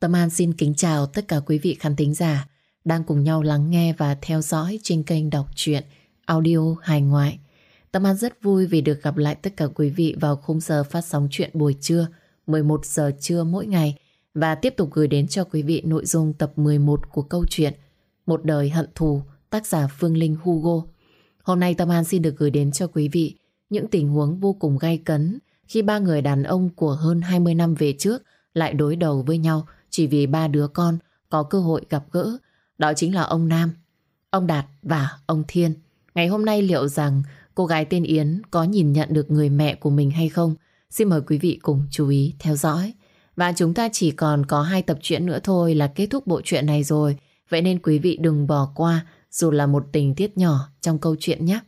Tâm An xin kính chào tất cả quý vị khán thính giả đang cùng nhau lắng nghe và theo dõi trên kênh đọc truyện audio hài ngoại. Tâm An rất vui vì được gặp lại tất cả quý vị vào khung giờ phát sóng chuyện buổi trưa 11 giờ trưa mỗi ngày và tiếp tục gửi đến cho quý vị nội dung tập 11 của câu chuyện Một đời hận thù, tác giả Phương Linh Hugo. Hôm nay Tâm An xin được gửi đến cho quý vị những tình huống vô cùng gay cấn khi ba người đàn ông của hơn 20 năm về trước lại đối đầu với nhau chỉ vì ba đứa con có cơ hội gặp gỡ. Đó chính là ông Nam, ông Đạt và ông Thiên. Ngày hôm nay liệu rằng cô gái tên Yến có nhìn nhận được người mẹ của mình hay không? Xin mời quý vị cùng chú ý theo dõi. Và chúng ta chỉ còn có hai tập truyện nữa thôi là kết thúc bộ truyện này rồi. Vậy nên quý vị đừng bỏ qua dù là một tình tiết nhỏ trong câu chuyện nhé.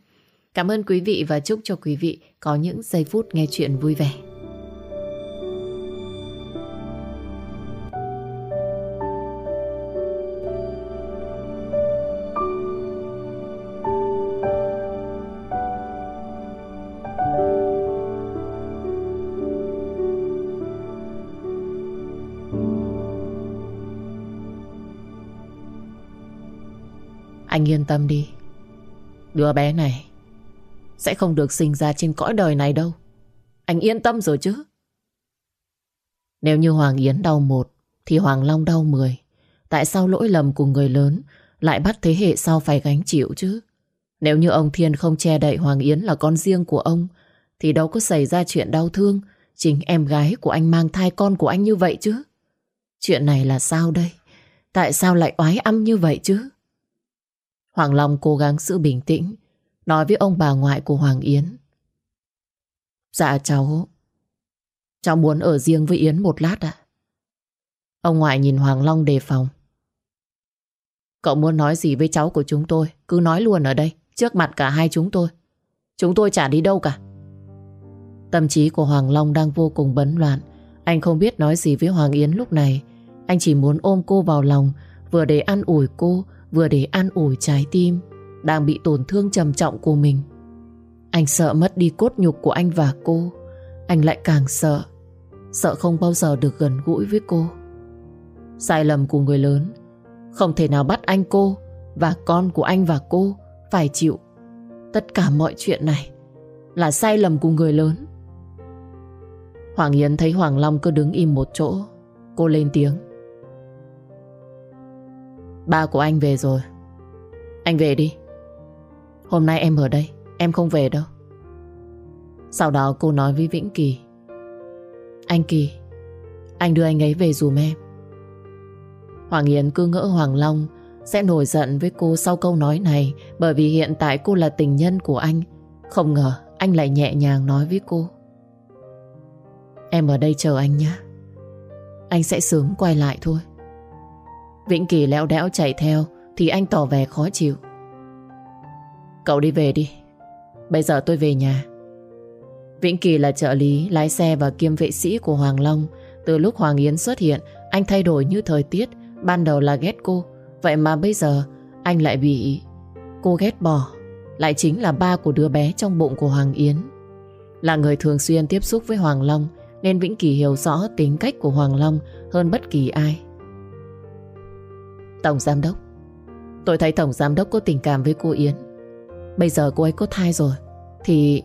Cảm ơn quý vị và chúc cho quý vị có những giây phút nghe chuyện vui vẻ. Yên tâm đi. Đứa bé này Sẽ không được sinh ra trên cõi đời này đâu. Anh yên tâm rồi chứ? Nếu như Hoàng Yến đau một, Thì Hoàng Long đau mười. Tại sao lỗi lầm của người lớn Lại bắt thế hệ sau phải gánh chịu chứ? Nếu như ông Thiên không che đậy Hoàng Yến là con riêng của ông, Thì đâu có xảy ra chuyện đau thương Chính em gái của anh mang thai con của anh như vậy chứ? Chuyện này là sao đây? Tại sao lại oái âm như vậy chứ? Hoàng Long cố gắng giữ bình tĩnh, nói với ông bà ngoại của Hoàng Yến. Dạ cháu, cháu muốn ở riêng với Yến một lát ạ. Ông ngoại nhìn Hoàng Long đề phòng. Cậu muốn nói gì với cháu của chúng tôi, cứ nói luôn ở đây, trước mặt cả hai chúng tôi. Chúng tôi chả đi đâu cả. Tâm trí của Hoàng Long đang vô cùng bấn loạn. Anh không biết nói gì với Hoàng Yến lúc này. Anh chỉ muốn ôm cô vào lòng, vừa để an ủi cô, vừa để an ủi trái tim, đang bị tổn thương trầm trọng của mình. Anh sợ mất đi cốt nhục của anh và cô. Anh lại càng sợ. Sợ không bao giờ được gần gũi với cô. Sai lầm của người lớn, không thể nào bắt anh cô và con của anh và cô phải chịu. Tất cả mọi chuyện này là sai lầm của người lớn. Hoàng Yến thấy Hoàng Long cứ đứng im một chỗ. Cô lên tiếng. Ba của anh về rồi. Anh về đi. Hôm nay em ở đây, Em không về đâu. Sau đó cô nói với Vĩnh Kỳ. Anh Kỳ, Anh đưa anh ấy về dùm em. Hoàng Yến cứ ngỡ Hoàng Long Sẽ nổi giận với cô sau câu nói này Bởi vì hiện tại cô là tình nhân của anh. Không ngờ anh lại nhẹ nhàng nói với cô. Em ở đây chờ anh nhé. Anh sẽ sớm quay lại thôi. Vĩnh Kỳ lẽo đẽo chạy theo Thì anh tỏ vẻ khó chịu. Cậu đi về đi Bây giờ tôi về nhà. Vĩnh Kỳ là trợ lý, lái xe và kiêm vệ sĩ của Hoàng Long. Từ lúc Hoàng Yến xuất hiện Anh thay đổi như thời tiết Ban đầu là ghét cô. Vậy mà bây giờ anh lại bị cô ghét bỏ Lại chính là ba của đứa bé trong bụng của Hoàng Yến. Là người thường xuyên tiếp xúc với Hoàng Long Nên Vĩnh Kỳ hiểu rõ tính cách của Hoàng Long hơn bất kỳ ai. Tổng Giám Đốc. Tôi thấy Tổng Giám Đốc có tình cảm với cô Yến. Bây giờ cô ấy có thai rồi, Thì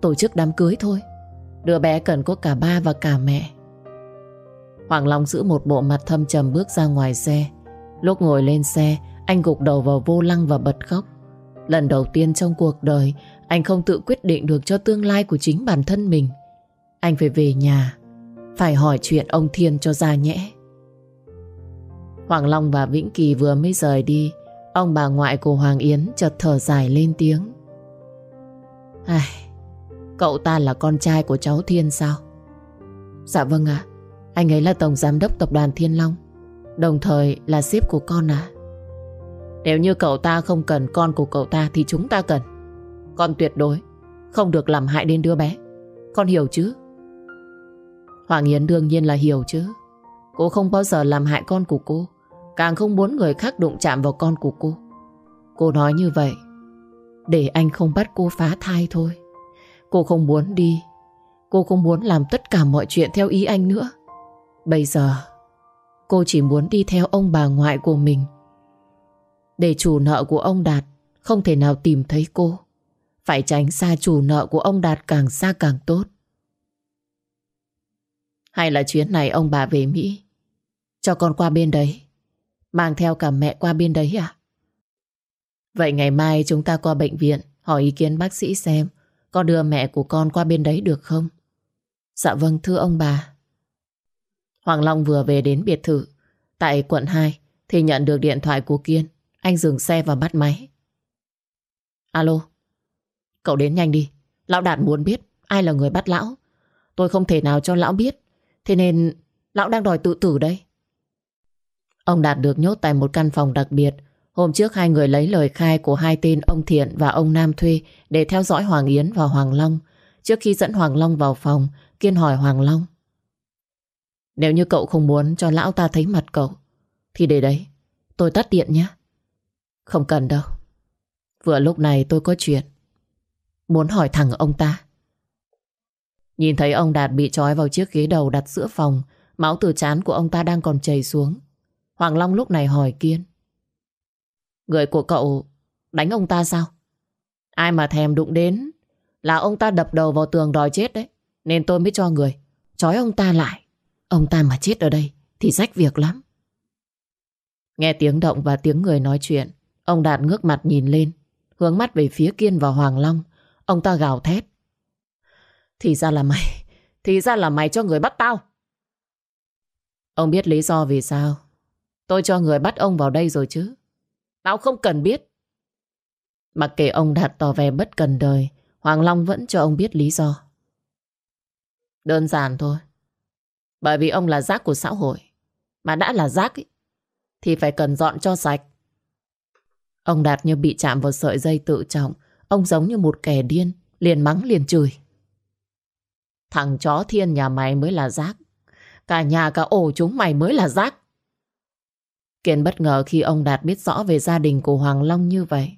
tổ chức đám cưới thôi. Đứa bé cần có cả ba và cả mẹ. Hoàng Long giữ một bộ mặt thâm trầm bước ra ngoài xe. Lúc ngồi lên xe, Anh gục đầu vào vô lăng và bật khóc. Lần đầu tiên trong cuộc đời, Anh không tự quyết định được cho tương lai của chính bản thân mình. Anh phải về nhà, Phải hỏi chuyện ông Thiên cho ra nhẽ. Hoàng Long và Vĩnh Kỳ vừa mới rời đi Ông bà ngoại của Hoàng Yến chợt thở dài lên tiếng. Ai, Cậu ta là con trai của cháu Thiên sao? Dạ vâng ạ Anh ấy là Tổng Giám đốc Tập đoàn Thiên Long Đồng thời là sếp của con à Nếu như cậu ta không cần con của cậu ta Thì chúng ta cần. Con tuyệt đối Không được làm hại đến đứa bé. Con hiểu chứ? Hoàng Yến đương nhiên là hiểu chứ. Cô không bao giờ làm hại con của cô. Càng không muốn người khác đụng chạm vào con của cô Cô nói như vậy, Để anh không bắt cô phá thai thôi Cô không muốn đi Cô không muốn làm tất cả mọi chuyện theo ý anh nữa Bây giờ, Cô chỉ muốn đi theo ông bà ngoại của mình. Để chủ nợ của ông Đạt không thể nào tìm thấy cô. Phải tránh xa chủ nợ của ông Đạt càng xa càng tốt. Hay là chuyến này ông bà về Mỹ, Cho con qua bên đấy Mang theo cả mẹ qua bên đấy à? Vậy ngày mai chúng ta qua bệnh viện, Hỏi ý kiến bác sĩ xem, Có đưa mẹ của con qua bên đấy được không? Dạ vâng thưa ông bà. Hoàng Long vừa về đến biệt thự. Tại quận 2 Thì nhận được điện thoại của Kiên. Anh dừng xe và bắt máy. Alo? Cậu đến nhanh đi. Lão Đạt muốn biết ai là người bắt lão. Tôi không thể nào cho lão biết. Thế nên, lão đang đòi tự tử đây. Ông Đạt được nhốt tại một căn phòng đặc biệt. Hôm trước hai người lấy lời khai của hai tên ông Thiện và ông Nam thuê để theo dõi Hoàng Yến và Hoàng Long. Trước khi dẫn Hoàng Long vào phòng, Kiên hỏi Hoàng Long. Nếu như cậu không muốn cho lão ta thấy mặt cậu, thì để đấy, tôi tắt điện nhé. Không cần đâu. Vừa lúc này tôi có chuyện. Muốn hỏi thẳng ông ta. Nhìn thấy ông Đạt bị trói vào chiếc ghế đầu đặt giữa phòng, máu từ chán của ông ta đang còn chảy xuống. Hoàng Long lúc này hỏi Kiên. Người của cậu đánh ông ta sao? Ai mà thèm đụng đến là ông ta đập đầu vào tường đòi chết đấy. Nên tôi mới cho người trói ông ta lại. Ông ta mà chết ở đây thì rách việc lắm. Nghe tiếng động và tiếng người nói chuyện, ông Đạt ngước mặt nhìn lên, hướng mắt về phía Kiên và Hoàng Long. Ông ta gào thét. Thì ra là mày Thì ra là mày cho người bắt tao Ông biết lý do vì sao Tôi cho người bắt ông vào đây rồi chứ. Tao không cần biết. Mặc kệ ông Đạt tỏ vẻ bất cần đời Hoàng Long vẫn cho ông biết lý do. Đơn giản thôi. Bởi vì ông là rác của xã hội. Mà đã là rác ấy, Thì phải cần dọn cho sạch. Ông Đạt như bị chạm vào sợi dây tự trọng Ông giống như một kẻ điên Liền mắng liền chửi. Thằng chó thiên nhà mày mới là rác. Cả nhà cả ổ chúng mày mới là rác. Kiên bất ngờ khi ông Đạt biết rõ về gia đình của Hoàng Long như vậy.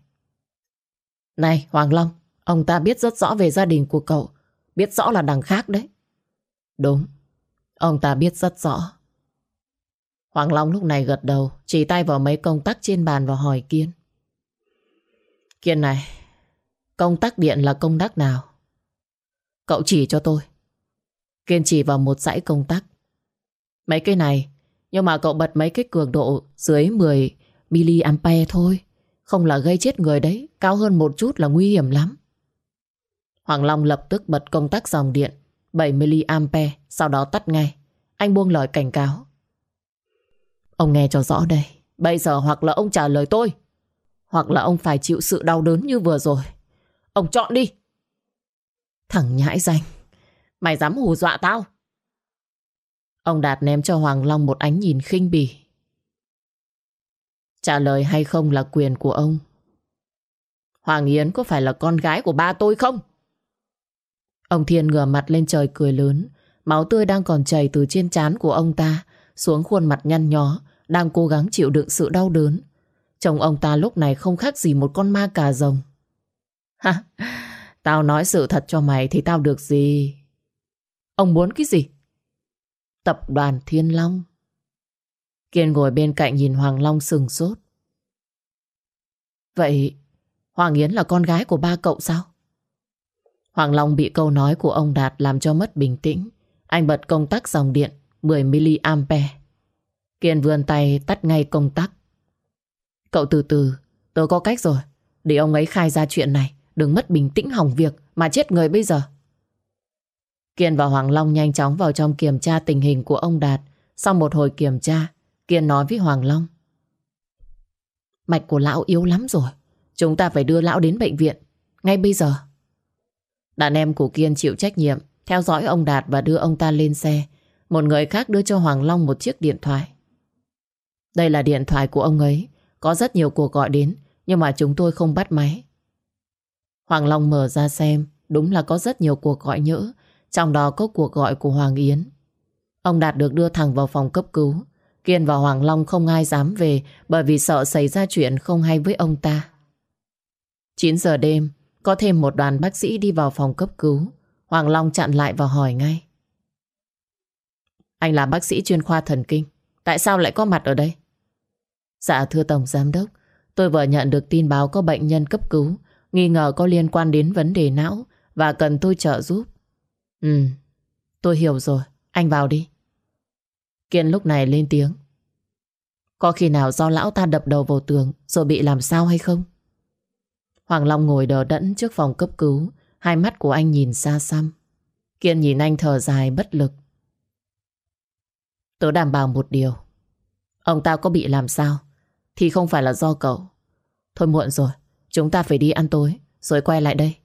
Này Hoàng Long, ông ta biết rất rõ về gia đình của cậu. Biết rõ là đằng khác đấy. Đúng, ông ta biết rất rõ. Hoàng Long lúc này gật đầu, chỉ tay vào mấy công tắc trên bàn và hỏi Kiên. Kiên này, công tắc điện là công tắc nào? Cậu chỉ cho tôi. Kiên chỉ vào một dãy công tắc. Mấy cái này, nhưng mà cậu bật mấy cái cường độ dưới 10 mA thôi. Không là gây chết người đấy, cao hơn một chút là nguy hiểm lắm. Hoàng Long lập tức bật công tắc dòng điện 7 mA, sau đó tắt ngay. Anh buông lời cảnh cáo. Ông nghe cho rõ đây. Bây giờ hoặc là ông trả lời tôi, hoặc là ông phải chịu sự đau đớn như vừa rồi. Ông chọn đi. Thằng nhãi danh. Mày dám hù dọa tao? Ông Đạt ném cho Hoàng Long một ánh nhìn khinh bỉ. Trả lời hay không là quyền của ông. Hoàng Yến có phải là con gái của ba tôi không? Ông Thiên ngửa mặt lên trời cười lớn. Máu tươi đang còn chảy từ trên trán của ông ta xuống khuôn mặt nhăn nhó, đang cố gắng chịu đựng sự đau đớn. Chồng ông ta lúc này không khác gì một con ma cà rồng. Ha, tao nói sự thật cho mày thì tao được gì? Ông muốn cái gì? Tập đoàn Thiên Long. Kiên ngồi bên cạnh nhìn Hoàng Long sừng sốt. Vậy Hoàng Yến là con gái của ba cậu sao? Hoàng Long bị câu nói của ông Đạt làm cho mất bình tĩnh. Anh bật công tắc dòng điện 10mA. Kiên vươn tay tắt ngay công tắc. Cậu từ từ, tôi có cách rồi. Để ông ấy khai ra chuyện này. Đừng mất bình tĩnh hỏng việc mà chết người bây giờ. Kiên và Hoàng Long nhanh chóng vào trong kiểm tra tình hình của ông Đạt. Sau một hồi kiểm tra, Kiên nói với Hoàng Long. Mạch của lão yếu lắm rồi. Chúng ta phải đưa lão đến bệnh viện. Ngay bây giờ. Đàn em của Kiên chịu trách nhiệm, theo dõi ông Đạt và đưa ông ta lên xe. Một người khác đưa cho Hoàng Long một chiếc điện thoại. Đây là điện thoại của ông ấy. Có rất nhiều cuộc gọi đến, nhưng mà chúng tôi không bắt máy. Hoàng Long mở ra xem, đúng là có rất nhiều cuộc gọi nhỡ, trong đó có cuộc gọi của Hoàng Yến. Ông Đạt được đưa thẳng vào phòng cấp cứu. Kiên và Hoàng Long không ai dám về bởi vì sợ xảy ra chuyện không hay với ông ta. 9 giờ đêm, có thêm một đoàn bác sĩ đi vào phòng cấp cứu. Hoàng Long chặn lại và hỏi ngay. Anh là bác sĩ chuyên khoa thần kinh. Tại sao lại có mặt ở đây? Dạ thưa Tổng Giám Đốc, tôi vừa nhận được tin báo có bệnh nhân cấp cứu, nghi ngờ có liên quan đến vấn đề não và cần tôi trợ giúp. Ừ, tôi hiểu rồi, anh vào đi. Kiên lúc này lên tiếng. Có khi nào do lão ta đập đầu vào tường rồi bị làm sao hay không? Hoàng Long ngồi đờ đẫn trước phòng cấp cứu, hai mắt của anh nhìn xa xăm. Kiên nhìn anh thở dài bất lực. Tớ đảm bảo một điều. Ông ta có bị làm sao thì không phải là do cậu. Thôi muộn rồi, chúng ta phải đi ăn tối rồi quay lại đây.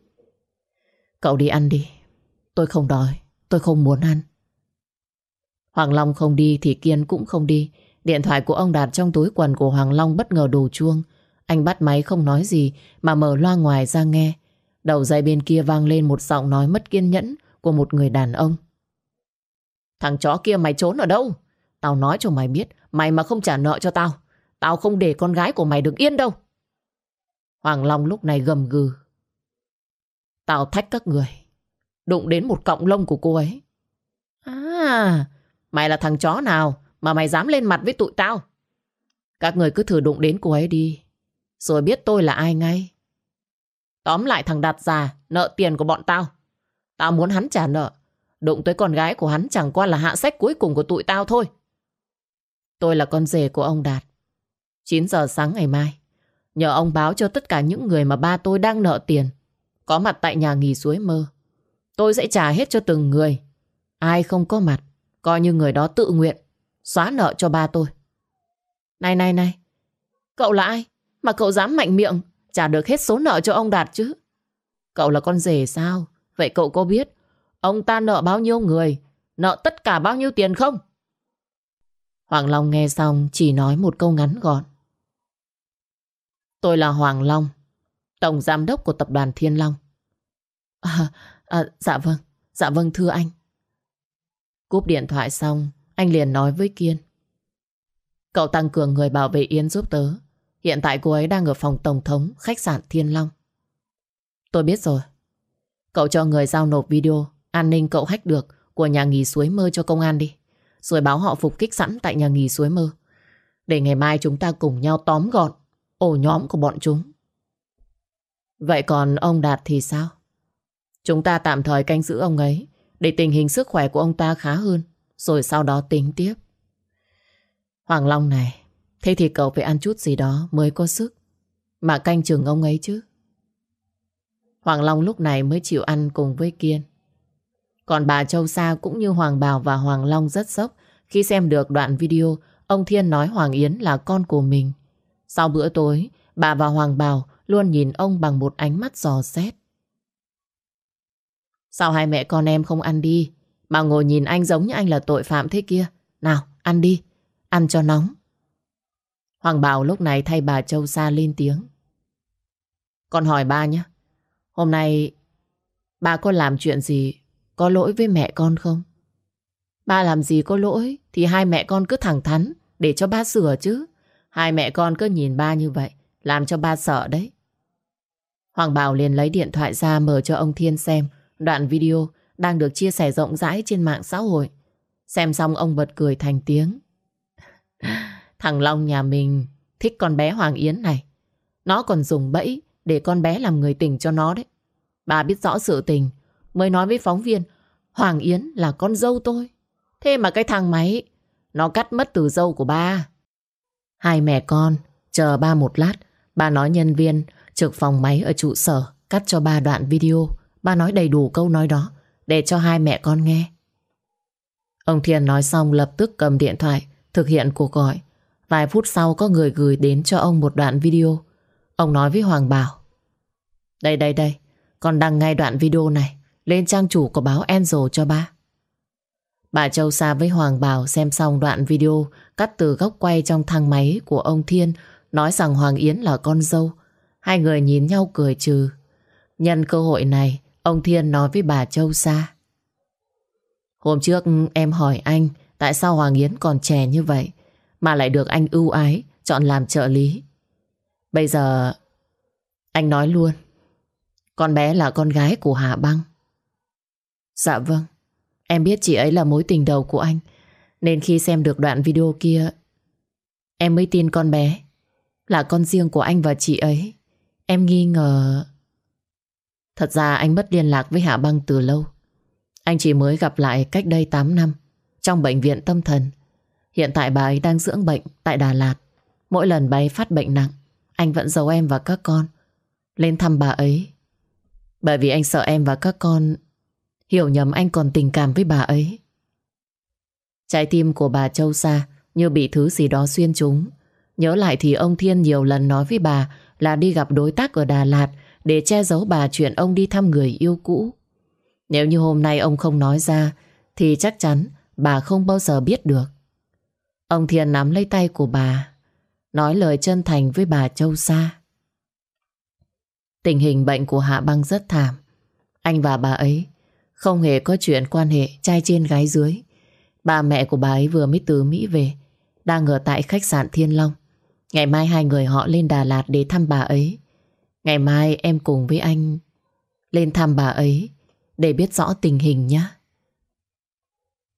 Cậu đi ăn đi. Tôi không đói, tôi không muốn ăn. Hoàng Long không đi thì Kiên cũng không đi. Điện thoại của ông Đạt trong túi quần của Hoàng Long bất ngờ đổ chuông. Anh bắt máy không nói gì mà mở loa ngoài ra nghe. Đầu dây bên kia vang lên một giọng nói mất kiên nhẫn của một người đàn ông. Thằng chó kia mày trốn ở đâu? Tao nói cho mày biết, mày mà không trả nợ cho tao, tao không để con gái của mày được yên đâu. Hoàng Long lúc này gầm gừ. Tao thách các người, đụng đến một cọng lông của cô ấy. À, mày là thằng chó nào mà mày dám lên mặt với tụi tao? Các người cứ thử đụng đến cô ấy đi, rồi biết tôi là ai ngay. Tóm lại thằng Đạt già, nợ tiền của bọn tao. Tao muốn hắn trả nợ. Đụng tới con gái của hắn chẳng qua là hạ sách cuối cùng của tụi tao thôi. Tôi là con rể của ông Đạt. 9 giờ sáng ngày mai, nhờ ông báo cho tất cả những người mà ba tôi đang nợ tiền, có mặt tại nhà nghỉ suối mơ. Tôi sẽ trả hết cho từng người. Ai không có mặt, coi như người đó tự nguyện, xóa nợ cho ba tôi. Này này này, cậu là ai mà cậu dám mạnh miệng trả được hết số nợ cho ông Đạt chứ? Cậu là con rể sao? Vậy cậu có biết ông ta nợ bao nhiêu người, nợ tất cả bao nhiêu tiền không? Hoàng Long nghe xong chỉ nói một câu ngắn gọn. Tôi là Hoàng Long, Tổng Giám đốc của Tập đoàn Thiên Long. À, à, dạ vâng, dạ vâng thưa anh. Cúp điện thoại xong, anh liền nói với Kiên. Cậu tăng cường người bảo vệ Yến giúp tớ. Hiện tại cô ấy đang ở phòng Tổng thống khách sạn Thiên Long. Tôi biết rồi. Cậu cho người giao nộp video an ninh cậu hack được của nhà nghỉ suối mơ cho công an đi. Rồi báo họ phục kích sẵn tại nhà nghỉ suối mơ. Để ngày mai chúng ta cùng nhau tóm gọn ổ nhóm của bọn chúng. Vậy còn ông Đạt thì sao? Chúng ta tạm thời canh giữ ông ấy để tình hình sức khỏe của ông ta khá hơn rồi sau đó tính tiếp. Hoàng Long này, thế thì cậu phải ăn chút gì đó mới có sức mà canh chừng ông ấy chứ. Hoàng Long lúc này mới chịu ăn cùng với Kiên. Còn bà Châu Sa cũng như Hoàng Bảo và Hoàng Long rất sốc khi xem được đoạn video ông Thiên nói Hoàng Yến là con của mình. Sau bữa tối, bà và Hoàng Bảo luôn nhìn ông bằng một ánh mắt giò xét. Sao hai mẹ con em không ăn đi, mà ngồi nhìn anh giống như anh là tội phạm thế kia? Nào, ăn đi, ăn cho nóng. Hoàng Bảo lúc này thay bà Châu Sa lên tiếng. Con hỏi ba nhé, hôm nay ba có làm chuyện gì có lỗi với mẹ con không? Ba làm gì có lỗi thì hai mẹ con cứ thẳng thắn để cho ba sửa chứ. Hai mẹ con cứ nhìn ba như vậy làm cho ba sợ đấy. Hoàng Bảo liền lấy điện thoại ra mở cho ông Thiên xem đoạn video đang được chia sẻ rộng rãi trên mạng xã hội. Xem xong ông bật cười thành tiếng. Thằng Long nhà mình thích con bé Hoàng Yến này. Nó còn dùng bẫy để con bé làm người tình cho nó đấy. Bà biết rõ sự tình, mới nói với phóng viên, Hoàng Yến là con dâu tôi. Thế mà cái thằng máy nó cắt mất từ dâu của ba. Hai mẹ con chờ ba một lát Ba nói nhân viên trực phòng máy ở trụ sở cắt cho ba đoạn video Ba nói đầy đủ câu nói đó để cho hai mẹ con nghe. Ông Thiên nói xong lập tức cầm điện thoại thực hiện cuộc gọi. Vài phút sau có người gửi đến cho ông một đoạn video. Ông nói với Hoàng Bảo Đây đây đây, con đăng ngay đoạn video này lên trang chủ của báo Angel cho ba. Bà Châu xa với Hoàng Bảo xem xong đoạn video cắt từ góc quay trong thang máy của ông Thiên nói rằng Hoàng Yến là con dâu. Hai người nhìn nhau cười trừ. Nhân cơ hội này, ông Thiên nói với bà Châu xa. Hôm trước em hỏi anh, tại sao Hoàng Yến còn trẻ như vậy, mà lại được anh ưu ái, chọn làm trợ lý. Bây giờ, anh nói luôn. Con bé là con gái của Hà Băng. Dạ vâng. Em biết chị ấy là mối tình đầu của anh. Nên khi xem được đoạn video kia, Em mới tin con bé Là con riêng của anh và chị ấy Em nghi ngờ Thật ra anh mất liên lạc với Hạ Băng từ lâu. Anh chỉ mới gặp lại cách đây 8 năm, Trong bệnh viện tâm thần. Hiện tại bà ấy đang dưỡng bệnh tại Đà Lạt. Mỗi lần bà ấy phát bệnh nặng, Anh vẫn giấu em và các con, Lên thăm bà ấy. Bởi vì anh sợ em và các con Hiểu nhầm anh còn tình cảm với bà ấy. Trái tim của bà Châu Sa Như bị thứ gì đó xuyên trúng. Nhớ lại thì ông Thiên nhiều lần nói với bà Là đi gặp đối tác ở Đà Lạt để che giấu bà chuyện ông đi thăm người yêu cũ. Nếu như hôm nay ông không nói ra, Thì chắc chắn bà không bao giờ biết được. Ông Thiên nắm lấy tay của bà, Nói lời chân thành với bà Châu Sa. Tình hình bệnh của Hạ Băng rất thảm. Anh và bà ấy Không hề có chuyện quan hệ trai trên gái dưới. Bà mẹ của bà ấy vừa mới từ Mỹ về, Đang ở tại khách sạn Thiên Long. Ngày mai hai người họ lên Đà Lạt để thăm bà ấy. Ngày mai em cùng với anh Lên thăm bà ấy Để biết rõ tình hình nhé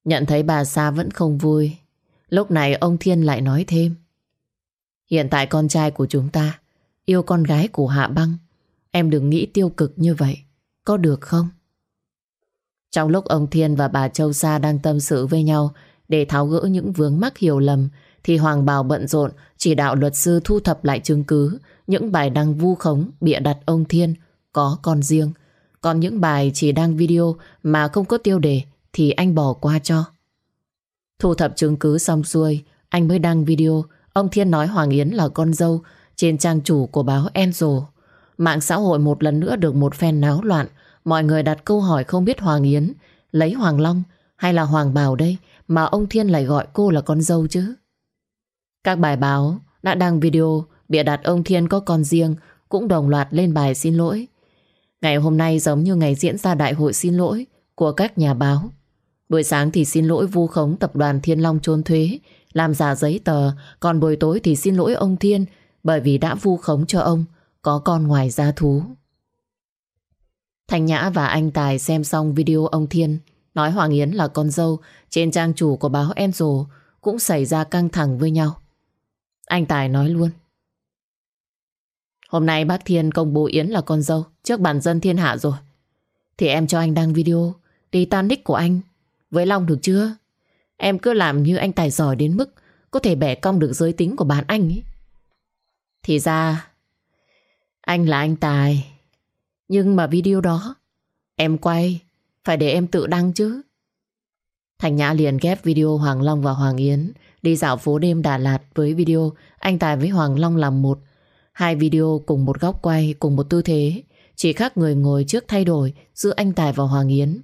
Nhận thấy bà Sa vẫn không vui, Lúc này ông Thiên lại nói thêm Hiện tại con trai của chúng ta Yêu con gái của Hạ Băng, Em đừng nghĩ tiêu cực như vậy, Có được không? Trong lúc ông Thiên và bà Châu Sa đang tâm sự với nhau để tháo gỡ những vướng mắc hiểu lầm, thì Hoàng Bảo bận rộn chỉ đạo luật sư thu thập lại chứng cứ những bài đăng vu khống, bịa đặt ông Thiên có con riêng. Còn những bài chỉ đăng video mà không có tiêu đề thì anh bỏ qua cho. Thu thập chứng cứ xong xuôi, anh mới đăng video ông Thiên nói Hoàng Yến là con dâu trên trang chủ của báo Enzo. Mạng xã hội một lần nữa được một phen náo loạn Mọi người đặt câu hỏi không biết Hoàng Yến lấy Hoàng Long hay là Hoàng Bảo đây mà ông Thiên lại gọi cô là con dâu chứ. Các bài báo đã đăng video bịa đặt ông Thiên có con riêng cũng đồng loạt lên bài xin lỗi. Ngày hôm nay giống như ngày diễn ra đại hội xin lỗi của các nhà báo. Buổi sáng thì xin lỗi vu khống tập đoàn Thiên Long trốn thuế, làm giả giấy tờ, còn buổi tối thì xin lỗi ông Thiên bởi vì đã vu khống cho ông có con ngoài gia thú. Thanh Nhã và anh Tài xem xong video ông Thiên nói Hoàng Yến là con dâu trên trang chủ của báo Enzo cũng xảy ra căng thẳng với nhau. Anh Tài nói luôn. Hôm nay bác Thiên công bố Yến là con dâu, trước bản dân thiên hạ rồi. Thì em cho anh đăng video, đi tan nick của anh với Long được chưa? Em cứ làm như anh Tài giỏi đến mức có thể bẻ cong được giới tính của bạn anh ấy. Thì ra, anh là anh Tài nhưng mà video đó, Em quay, Phải để em tự đăng chứ Thành Nhã liền ghép video Hoàng Long và Hoàng Yến, Đi dạo phố đêm Đà Lạt Với video anh Tài với Hoàng Long làm một Hai video cùng một góc quay, Cùng một tư thế Chỉ khác người ngồi trước thay đổi Giữa anh Tài và Hoàng Yến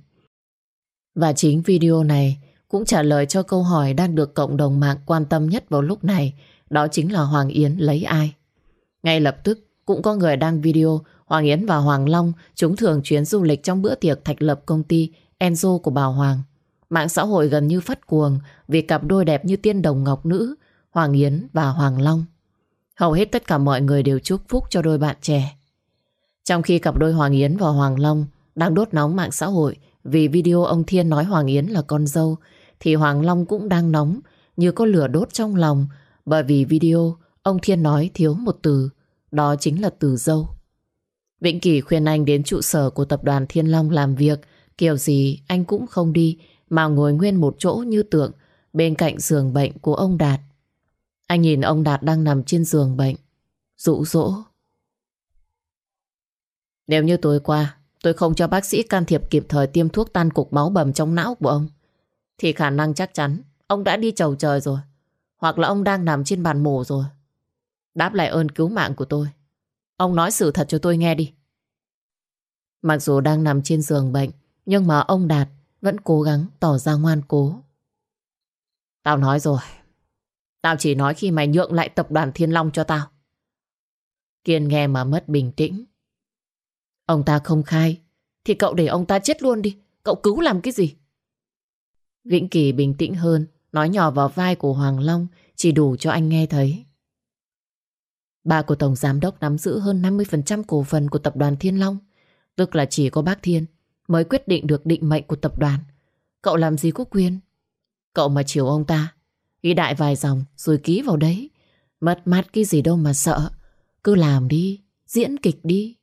Và chính video này Cũng trả lời cho câu hỏi Đang được cộng đồng mạng quan tâm nhất vào lúc này, Đó chính là Hoàng Yến lấy ai Ngay lập tức, cũng có người đăng video, Hoàng Yến và Hoàng Long chúng thường chuyến du lịch trong bữa tiệc thành lập công ty Enzo của bà Hoàng. Mạng xã hội gần như phát cuồng vì cặp đôi đẹp như tiên đồng ngọc nữ, Hoàng Yến và Hoàng Long. Hầu hết tất cả mọi người đều chúc phúc cho đôi bạn trẻ. Trong khi cặp đôi Hoàng Yến và Hoàng Long đang đốt nóng mạng xã hội vì video ông Thiên nói Hoàng Yến là con dâu thì Hoàng Long cũng đang nóng như có lửa đốt trong lòng bởi vì video ông Thiên nói thiếu một từ đó chính là từ dâu. Vĩnh Kỳ khuyên anh đến trụ sở của tập đoàn Thiên Long làm việc, kiểu gì anh cũng không đi, mà ngồi nguyên một chỗ như tượng bên cạnh giường bệnh của ông Đạt. Anh nhìn ông Đạt đang nằm trên giường bệnh, dụ dỗ. Nếu như tối qua tôi không cho bác sĩ can thiệp kịp thời tiêm thuốc tan cục máu bầm trong não của ông, thì khả năng chắc chắn ông đã đi chầu trời rồi, hoặc là ông đang nằm trên bàn mổ rồi. Đáp lại ơn cứu mạng của tôi. Ông nói sự thật cho tôi nghe đi. Mặc dù đang nằm trên giường bệnh, nhưng mà ông Đạt vẫn cố gắng tỏ ra ngoan cố. Tao nói rồi. Tao chỉ nói khi mày nhượng lại tập đoàn Thiên Long cho tao. Kiên nghe mà mất bình tĩnh. Ông ta không khai, thì cậu để ông ta chết luôn đi. Cậu cứu làm cái gì? Vĩnh Kỳ bình tĩnh hơn, nói nhỏ vào vai của Hoàng Long, chỉ đủ cho anh nghe thấy. Ba của Tổng Giám đốc nắm giữ hơn 50% cổ phần của tập đoàn Thiên Long. Tức là chỉ có bác Thiên mới quyết định được định mệnh của tập đoàn. Cậu làm gì có quyền? Cậu mà chiều ông ta, ghi đại vài dòng rồi ký vào đấy. Mất mát cái gì đâu mà sợ. Cứ làm đi, diễn kịch đi.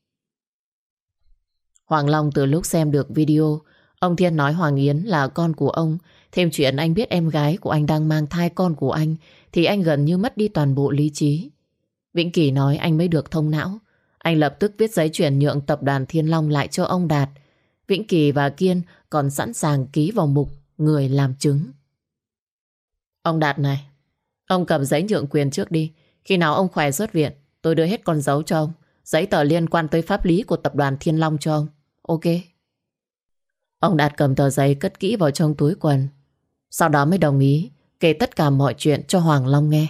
Hoàng Long từ lúc xem được video, ông Thiên nói Hoàng Yến là con của ông. Thêm chuyện anh biết em gái của anh đang mang thai con của anh, thì anh gần như mất đi toàn bộ lý trí. Vĩnh Kỳ nói anh mới được thông não. Anh lập tức viết giấy chuyển nhượng tập đoàn Thiên Long lại cho ông Đạt. Vĩnh Kỳ và Kiên còn sẵn sàng ký vào mục người làm chứng. Ông Đạt này, ông cầm giấy nhượng quyền trước đi. Khi nào ông khỏe xuất viện, tôi đưa hết con dấu cho ông. Giấy tờ liên quan tới pháp lý của tập đoàn Thiên Long cho ông. Ok. Ông Đạt cầm tờ giấy cất kỹ vào trong túi quần. Sau đó mới đồng ý kể tất cả mọi chuyện cho Hoàng Long nghe.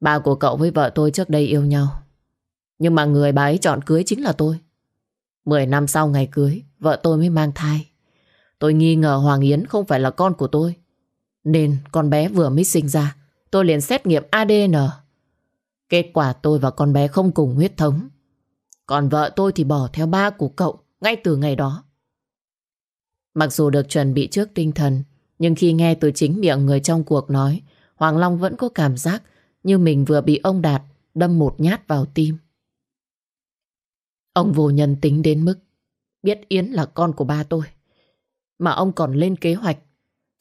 Ba của cậu với vợ tôi trước đây yêu nhau. Nhưng mà người bà ấy chọn cưới chính là tôi. Mười năm sau ngày cưới, vợ tôi mới mang thai. Tôi nghi ngờ Hoàng Yến không phải là con của tôi. Nên con bé vừa mới sinh ra, tôi liền xét nghiệm ADN. Kết quả tôi và con bé không cùng huyết thống. Còn vợ tôi thì bỏ theo ba của cậu ngay từ ngày đó. Mặc dù được chuẩn bị trước tinh thần, nhưng khi nghe từ chính miệng người trong cuộc nói, Hoàng Long vẫn có cảm giác như mình vừa bị ông Đạt đâm một nhát vào tim. Ông vô nhân tính đến mức biết Yến là con của ba tôi. Mà ông còn lên kế hoạch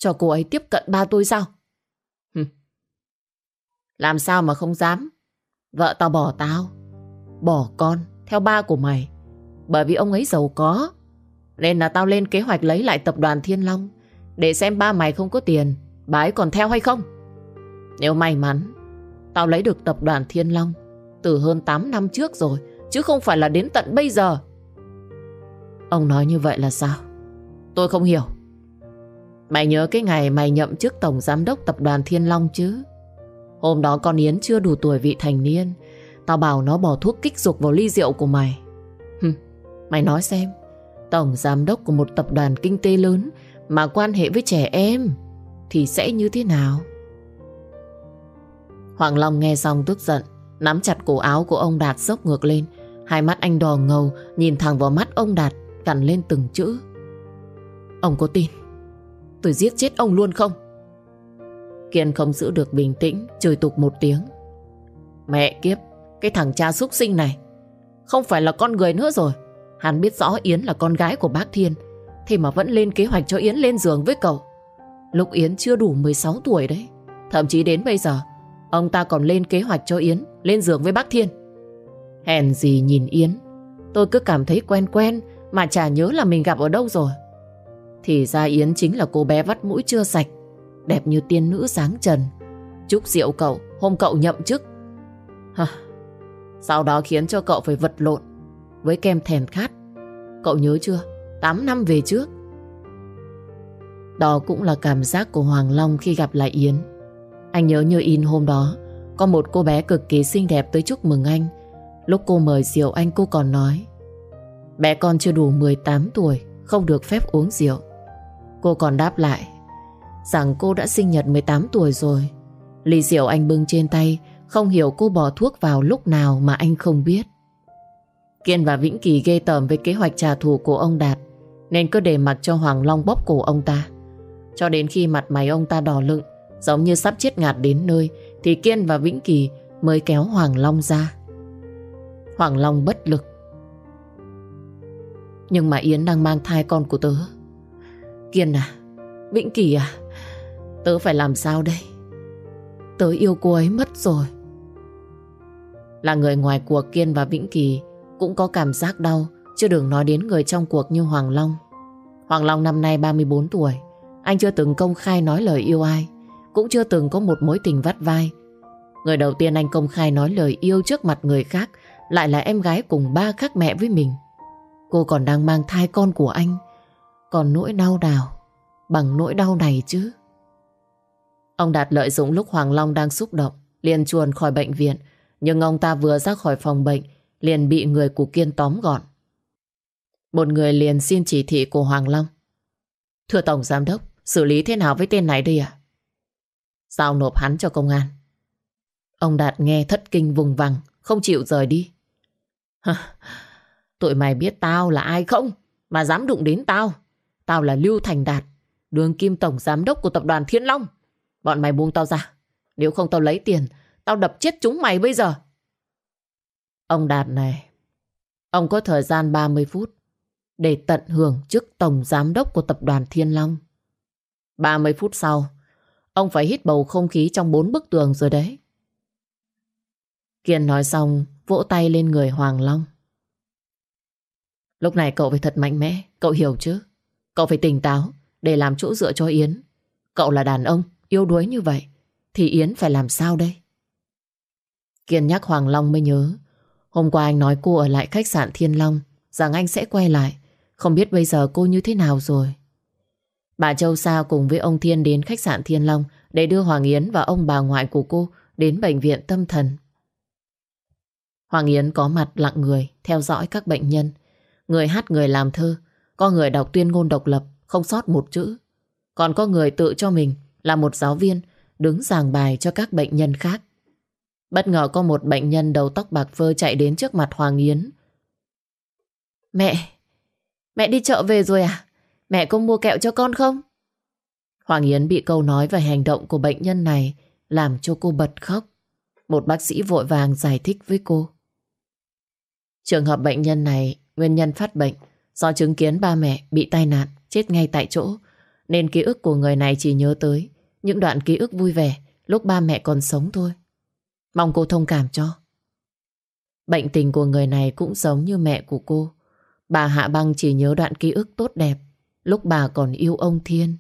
cho cô ấy tiếp cận ba tôi sao? Hừm. Làm sao mà không dám? Vợ tao bỏ tao, bỏ con theo ba của mày. Bởi vì ông ấy giàu có. Nên là tao lên kế hoạch lấy lại tập đoàn Thiên Long để xem ba mày không có tiền, bà ấy còn theo hay không. Nếu may mắn, tao lấy được tập đoàn Thiên Long từ hơn 8 năm trước rồi, chứ không phải là đến tận bây giờ. Ông nói như vậy là sao? Tôi không hiểu. Mày nhớ cái ngày mày nhậm chức tổng giám đốc tập đoàn Thiên Long chứ? Hôm đó con Yến chưa đủ tuổi vị thành niên. Tao bảo nó bỏ thuốc kích dục vào ly rượu của mày. Hừm, mày nói xem, tổng giám đốc của một tập đoàn kinh tế lớn mà quan hệ với trẻ em thì sẽ như thế nào? Hoàng Long nghe xong tức giận, nắm chặt cổ áo của ông Đạt dốc ngược lên. Hai mắt anh đỏ ngầu, nhìn thẳng vào mắt ông Đạt, cằn lên từng chữ. Ông có tin tôi giết chết ông luôn không? Kiên không giữ được bình tĩnh, chửi tục một tiếng. Mẹ kiếp, cái thằng cha súc sinh này không phải là con người nữa rồi. Hắn biết rõ Yến là con gái của bác Thiên, thì mà vẫn lên kế hoạch cho Yến lên giường với cậu. Lúc Yến chưa đủ 16 tuổi đấy, thậm chí đến bây giờ, ông ta còn lên kế hoạch cho Yến lên giường với bác Thiên. Hèn gì nhìn Yến, tôi cứ cảm thấy quen quen mà chả nhớ là mình gặp ở đâu rồi. Thì ra Yến chính là cô bé vắt mũi chưa sạch, Đẹp như tiên nữ sáng trần. Chúc rượu cậu, hôm cậu nhậm chức. Hả? Sau đó khiến cho cậu phải vật lộn Với kem thèm khát. Cậu nhớ chưa? 8 năm về trước. Đó cũng là cảm giác của Hoàng Long khi gặp lại Yến. Anh nhớ như in hôm đó, Có một cô bé cực kỳ xinh đẹp tới chúc mừng anh. Lúc cô mời rượu anh cô còn nói, Bé con chưa đủ 18 tuổi, Không được phép uống rượu. Cô còn đáp lại rằng cô đã sinh nhật 18 tuổi rồi. Ly rượu anh bưng trên tay, không hiểu cô bỏ thuốc vào lúc nào mà anh không biết. Kiên và Vĩnh Kỳ ghê tởm với kế hoạch trả thù của ông Đạt, nên cứ để mặc cho Hoàng Long bóp cổ ông ta. Cho đến khi mặt mày ông ta đỏ lựng, giống như sắp chết ngạt đến nơi, thì Kiên và Vĩnh Kỳ mới kéo Hoàng Long ra. Hoàng Long bất lực. Nhưng mà Yến đang mang thai con của tớ. Kiên à, Vĩnh Kỳ à, tớ phải làm sao đây? Tớ yêu cô ấy mất rồi. Là người ngoài cuộc Kiên và Vĩnh Kỳ cũng có cảm giác đau, chưa đừng nói đến người trong cuộc như Hoàng Long. Hoàng Long năm nay 34 tuổi, anh chưa từng công khai nói lời yêu ai, cũng chưa từng có một mối tình vắt vai. Người đầu tiên anh công khai nói lời yêu trước mặt người khác lại là em gái cùng ba khác mẹ với mình. Cô còn đang mang thai con của anh, còn nỗi đau nào bằng nỗi đau này chứ. Ông Đạt lợi dụng lúc Hoàng Long đang xúc động, liền chuồn khỏi bệnh viện, nhưng ông ta vừa ra khỏi phòng bệnh, liền bị người của Kiên tóm gọn. Một người liền xin chỉ thị của Hoàng Long. Thưa Tổng Giám Đốc, xử lý thế nào với tên này đây à? Giao nộp hắn cho công an. Ông Đạt nghe thất kinh vùng vằng, không chịu rời đi. Tụi mày biết tao là ai không? Mà dám đụng đến tao. Tao là Lưu Thành Đạt, Đường kim tổng giám đốc của tập đoàn Thiên Long. Bọn mày buông tao ra. Nếu không tao lấy tiền, tao đập chết chúng mày bây giờ. Ông Đạt này, ông có thời gian 30 phút để tận hưởng chức tổng giám đốc của tập đoàn Thiên Long. 30 phút sau, ông phải hít bầu không khí trong bốn bức tường rồi đấy. Kiên nói xong, vỗ tay lên người Hoàng Long. Lúc này cậu phải thật mạnh mẽ, cậu hiểu chứ? Cậu phải tỉnh táo để làm chỗ dựa cho Yến. Cậu là đàn ông, yêu đuối như vậy, thì Yến phải làm sao đây? Kiên nhắc Hoàng Long mới nhớ. Hôm qua anh nói cô ở lại khách sạn Thiên Long, rằng anh sẽ quay lại. Không biết bây giờ cô như thế nào rồi. Bà Châu Sa cùng với ông Thiên đến khách sạn Thiên Long để đưa Hoàng Yến và ông bà ngoại của cô đến bệnh viện tâm thần. Hoàng Yến có mặt lặng người, theo dõi các bệnh nhân. Người hát người làm thơ, có người đọc tuyên ngôn độc lập, không sót một chữ. Còn có người tự cho mình là một giáo viên, đứng giảng bài cho các bệnh nhân khác. Bất ngờ có một bệnh nhân đầu tóc bạc phơ chạy đến trước mặt Hoàng Yến. Mẹ, mẹ đi chợ về rồi à? Mẹ có mua kẹo cho con không? Hoàng Yến bị câu nói và hành động của bệnh nhân này làm cho cô bật khóc. Một bác sĩ vội vàng giải thích với cô. Trường hợp bệnh nhân này nguyên nhân phát bệnh do chứng kiến ba mẹ bị tai nạn chết ngay tại chỗ nên ký ức của người này chỉ nhớ tới những đoạn ký ức vui vẻ lúc ba mẹ còn sống thôi. Mong cô thông cảm cho. Bệnh tình của người này cũng giống như mẹ của cô. Bà Hạ Băng chỉ nhớ đoạn ký ức tốt đẹp lúc bà còn yêu ông Thiên.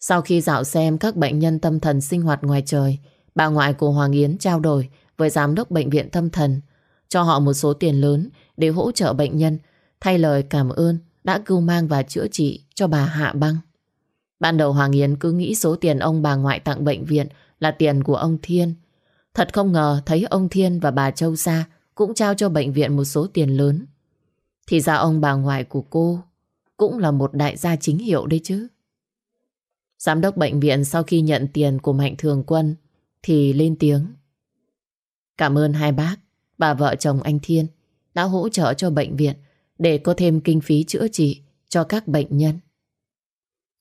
Sau khi dạo xem các bệnh nhân tâm thần sinh hoạt ngoài trời, bà ngoại của Hoàng Yến trao đổi với giám đốc bệnh viện tâm thần cho họ một số tiền lớn để hỗ trợ bệnh nhân thay lời cảm ơn đã cưu mang và chữa trị cho bà Hạ Băng. Ban đầu Hoàng Yến cứ nghĩ số tiền ông bà ngoại tặng bệnh viện là tiền của ông Thiên. Thật không ngờ thấy ông Thiên và bà Châu Sa cũng trao cho bệnh viện một số tiền lớn. Thì ra ông bà ngoại của cô cũng là một đại gia chính hiệu đấy chứ. Giám đốc bệnh viện sau khi nhận tiền của Mạnh Thường Quân thì lên tiếng. Cảm ơn hai bác, bà vợ chồng anh Thiên đã hỗ trợ cho bệnh viện để có thêm kinh phí chữa trị cho các bệnh nhân.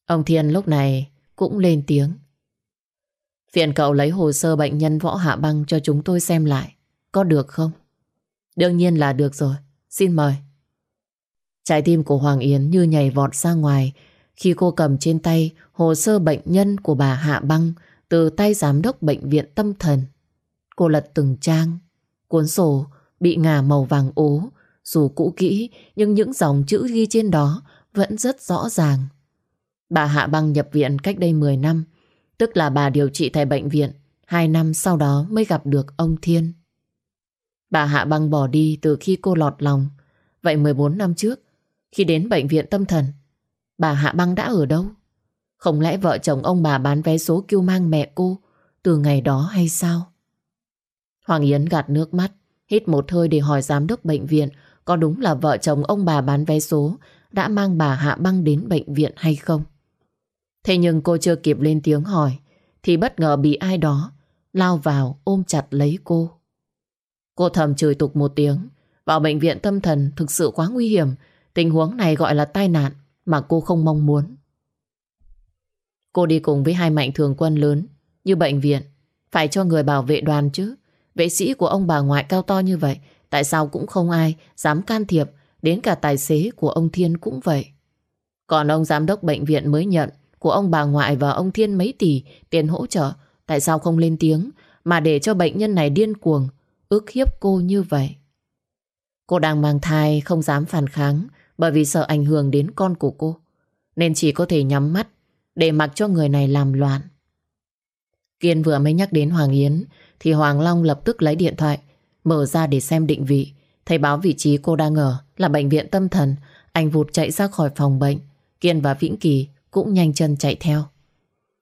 Ông Thiên lúc này cũng lên tiếng. Phiền cậu lấy hồ sơ bệnh nhân võ hạ băng cho chúng tôi xem lại. Có được không? Đương nhiên là được rồi. Xin mời. Trái tim của Hoàng Yến như nhảy vọt ra ngoài khi cô cầm trên tay hồ sơ bệnh nhân của bà Hạ Băng từ tay giám đốc bệnh viện tâm thần. Cô lật từng trang. Cuốn sổ bị ngả màu vàng ố. Dù cũ kỹ nhưng những dòng chữ ghi trên đó vẫn rất rõ ràng. Bà Hạ Băng nhập viện cách đây 10 năm, tức là bà điều trị tại bệnh viện, 2 năm sau đó mới gặp được ông Thiên. Bà Hạ Băng bỏ đi từ khi cô lọt lòng. Vậy 14 năm trước, khi đến bệnh viện tâm thần, bà Hạ Băng đã ở đâu? Không lẽ vợ chồng ông bà bán vé số kêu mang mẹ cô từ ngày đó hay sao? Hoàng Yến gạt nước mắt, hít một hơi để hỏi giám đốc bệnh viện có đúng là vợ chồng ông bà bán vé số đã mang bà Hạ Băng đến bệnh viện hay không? Thế nhưng cô chưa kịp lên tiếng hỏi thì bất ngờ bị ai đó lao vào ôm chặt lấy cô. Cô thầm chửi tục một tiếng vào bệnh viện tâm thần thực sự quá nguy hiểm tình huống này gọi là tai nạn mà cô không mong muốn. Cô đi cùng với hai mạnh thường quân lớn như bệnh viện phải cho người bảo vệ đoàn chứ vệ sĩ của ông bà ngoại cao to như vậy tại sao cũng không ai dám can thiệp đến cả tài xế của ông Thiên cũng vậy. Còn ông giám đốc bệnh viện mới nhận của ông bà ngoại và ông Thiên mấy tỷ tiền hỗ trợ, tại sao không lên tiếng mà để cho bệnh nhân này điên cuồng, ức hiếp cô như vậy? Cô đang mang thai không dám phản kháng bởi vì sợ ảnh hưởng đến con của cô, nên chỉ có thể nhắm mắt để mặc cho người này làm loạn. Kiên vừa mới nhắc đến Hoàng Yến thì Hoàng Long lập tức lấy điện thoại mở ra để xem định vị. Thấy báo vị trí cô đang ở là bệnh viện tâm thần, anh vụt chạy ra khỏi phòng bệnh. Kiên và Vĩnh Kỳ cũng nhanh chân chạy theo.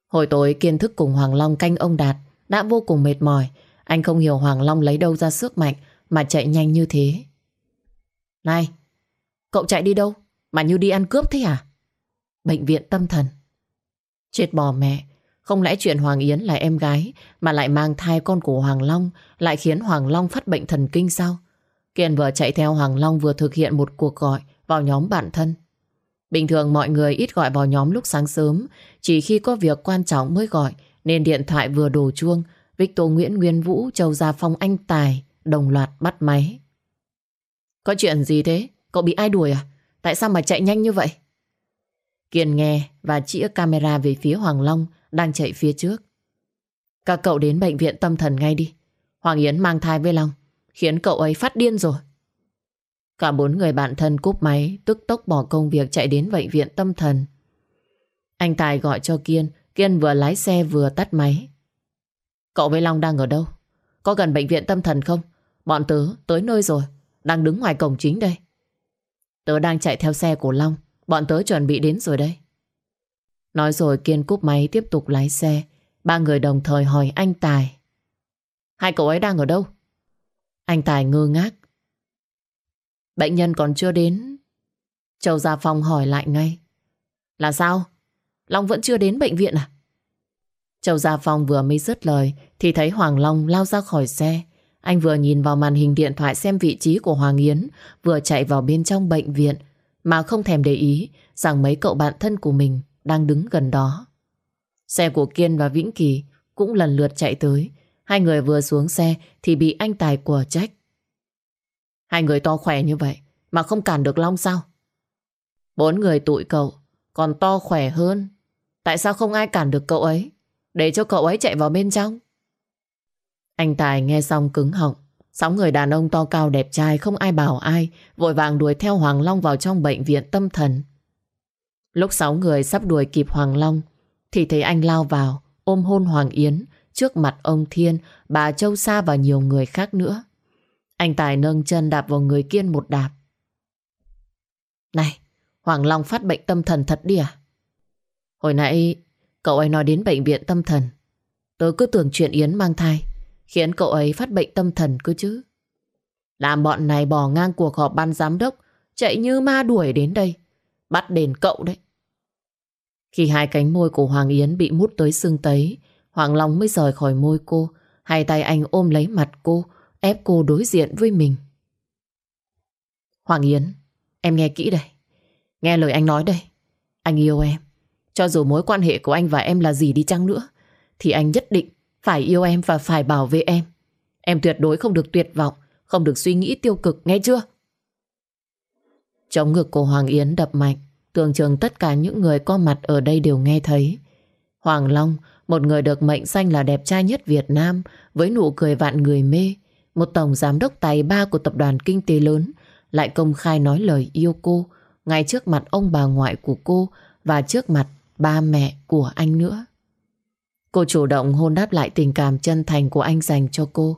Hồi tối Kiên thức cùng Hoàng Long canh ông Đạt đã vô cùng mệt mỏi. Anh không hiểu Hoàng Long lấy đâu ra sức mạnh mà chạy nhanh như thế. Này, cậu chạy đi đâu? Mà như đi ăn cướp thế à? Bệnh viện tâm thần. Chết bò mẹ, không lẽ chuyện Hoàng Yến là em gái mà lại mang thai con của Hoàng Long lại khiến Hoàng Long phát bệnh thần kinh sao? Kiên vừa chạy theo Hoàng Long vừa thực hiện một cuộc gọi vào nhóm bạn thân. Bình thường mọi người ít gọi vào nhóm lúc sáng sớm, chỉ khi có việc quan trọng mới gọi, nên điện thoại vừa đổ chuông, Victor Nguyễn Nguyên Vũ, Châu Gia Phong Anh Tài đồng loạt bắt máy. Có chuyện gì thế? Cậu bị ai đuổi à? Tại sao mà chạy nhanh như vậy? Kiên nghe và chĩa camera về phía Hoàng Long đang chạy phía trước. Các cậu đến bệnh viện tâm thần ngay đi. Hoàng Yến mang thai với Long, khiến cậu ấy phát điên rồi. Cả bốn người bạn thân cúp máy, tức tốc bỏ công việc chạy đến bệnh viện tâm thần. Anh Tài gọi cho Kiên, Kiên vừa lái xe vừa tắt máy. Cậu với Long đang ở đâu? Có gần bệnh viện tâm thần không? Bọn tớ tới nơi rồi, đang đứng ngoài cổng chính đây. Tớ đang chạy theo xe của Long, bọn tớ chuẩn bị đến rồi đây. Nói rồi Kiên cúp máy tiếp tục lái xe. Ba người đồng thời hỏi anh Tài. Hai cậu ấy đang ở đâu? Anh Tài ngơ ngác. Bệnh nhân còn chưa đến. Châu Gia Phong hỏi lại ngay. Là sao? Long vẫn chưa đến bệnh viện à? Châu Gia Phong vừa mới dứt lời thì thấy Hoàng Long lao ra khỏi xe. Anh vừa nhìn vào màn hình điện thoại xem vị trí của Hoàng Yến, vừa chạy vào bên trong bệnh viện mà không thèm để ý rằng mấy cậu bạn thân của mình đang đứng gần đó. Xe của Kiên và Vĩnh Kỳ cũng lần lượt chạy tới. Hai người vừa xuống xe thì bị anh Tài của trách. Hai người to khỏe như vậy mà không cản được Long sao? Bốn người tụi cậu còn to khỏe hơn. Tại sao không ai cản được cậu ấy? Để cho cậu ấy chạy vào bên trong. Anh Tài nghe xong cứng họng. Sáu người đàn ông to cao đẹp trai không ai bảo ai, vội vàng đuổi theo Hoàng Long vào trong bệnh viện tâm thần. Lúc sáu người sắp đuổi kịp Hoàng Long thì thấy anh lao vào ôm hôn Hoàng Yến trước mặt ông Thiên, bà Châu Sa và nhiều người khác nữa. Anh Tài nâng chân đạp vào người Kiên một đạp. Này, Hoàng Long phát bệnh tâm thần thật đi à? Hồi nãy cậu ấy nói đến bệnh viện tâm thần. Tớ cứ tưởng chuyện Yến mang thai khiến cậu ấy phát bệnh tâm thần cứ chứ. Làm bọn này bỏ ngang cuộc họp ban giám đốc chạy như ma đuổi đến đây. Bắt đền cậu đấy. Khi hai cánh môi của Hoàng Yến bị mút tới xương tấy, Hoàng Long mới rời khỏi môi cô. Hai tay anh ôm lấy mặt cô, ép cô đối diện với mình. Hoàng Yến, em nghe kỹ đây. Nghe lời anh nói đây. Anh yêu em. Cho dù mối quan hệ của anh và em là gì đi chăng nữa, thì anh nhất định phải yêu em và phải bảo vệ em. Em tuyệt đối không được tuyệt vọng, không được suy nghĩ tiêu cực, nghe chưa? Trong ngực của Hoàng Yến đập mạnh, tưởng chừng tất cả những người có mặt ở đây đều nghe thấy. Hoàng Long, một người được mệnh danh là đẹp trai nhất Việt Nam, với nụ cười vạn người mê, một tổng giám đốc tài ba của tập đoàn kinh tế lớn, lại công khai nói lời yêu cô, ngay trước mặt ông bà ngoại của cô và trước mặt ba mẹ của anh nữa. Cô chủ động hôn đáp lại tình cảm chân thành của anh dành cho cô.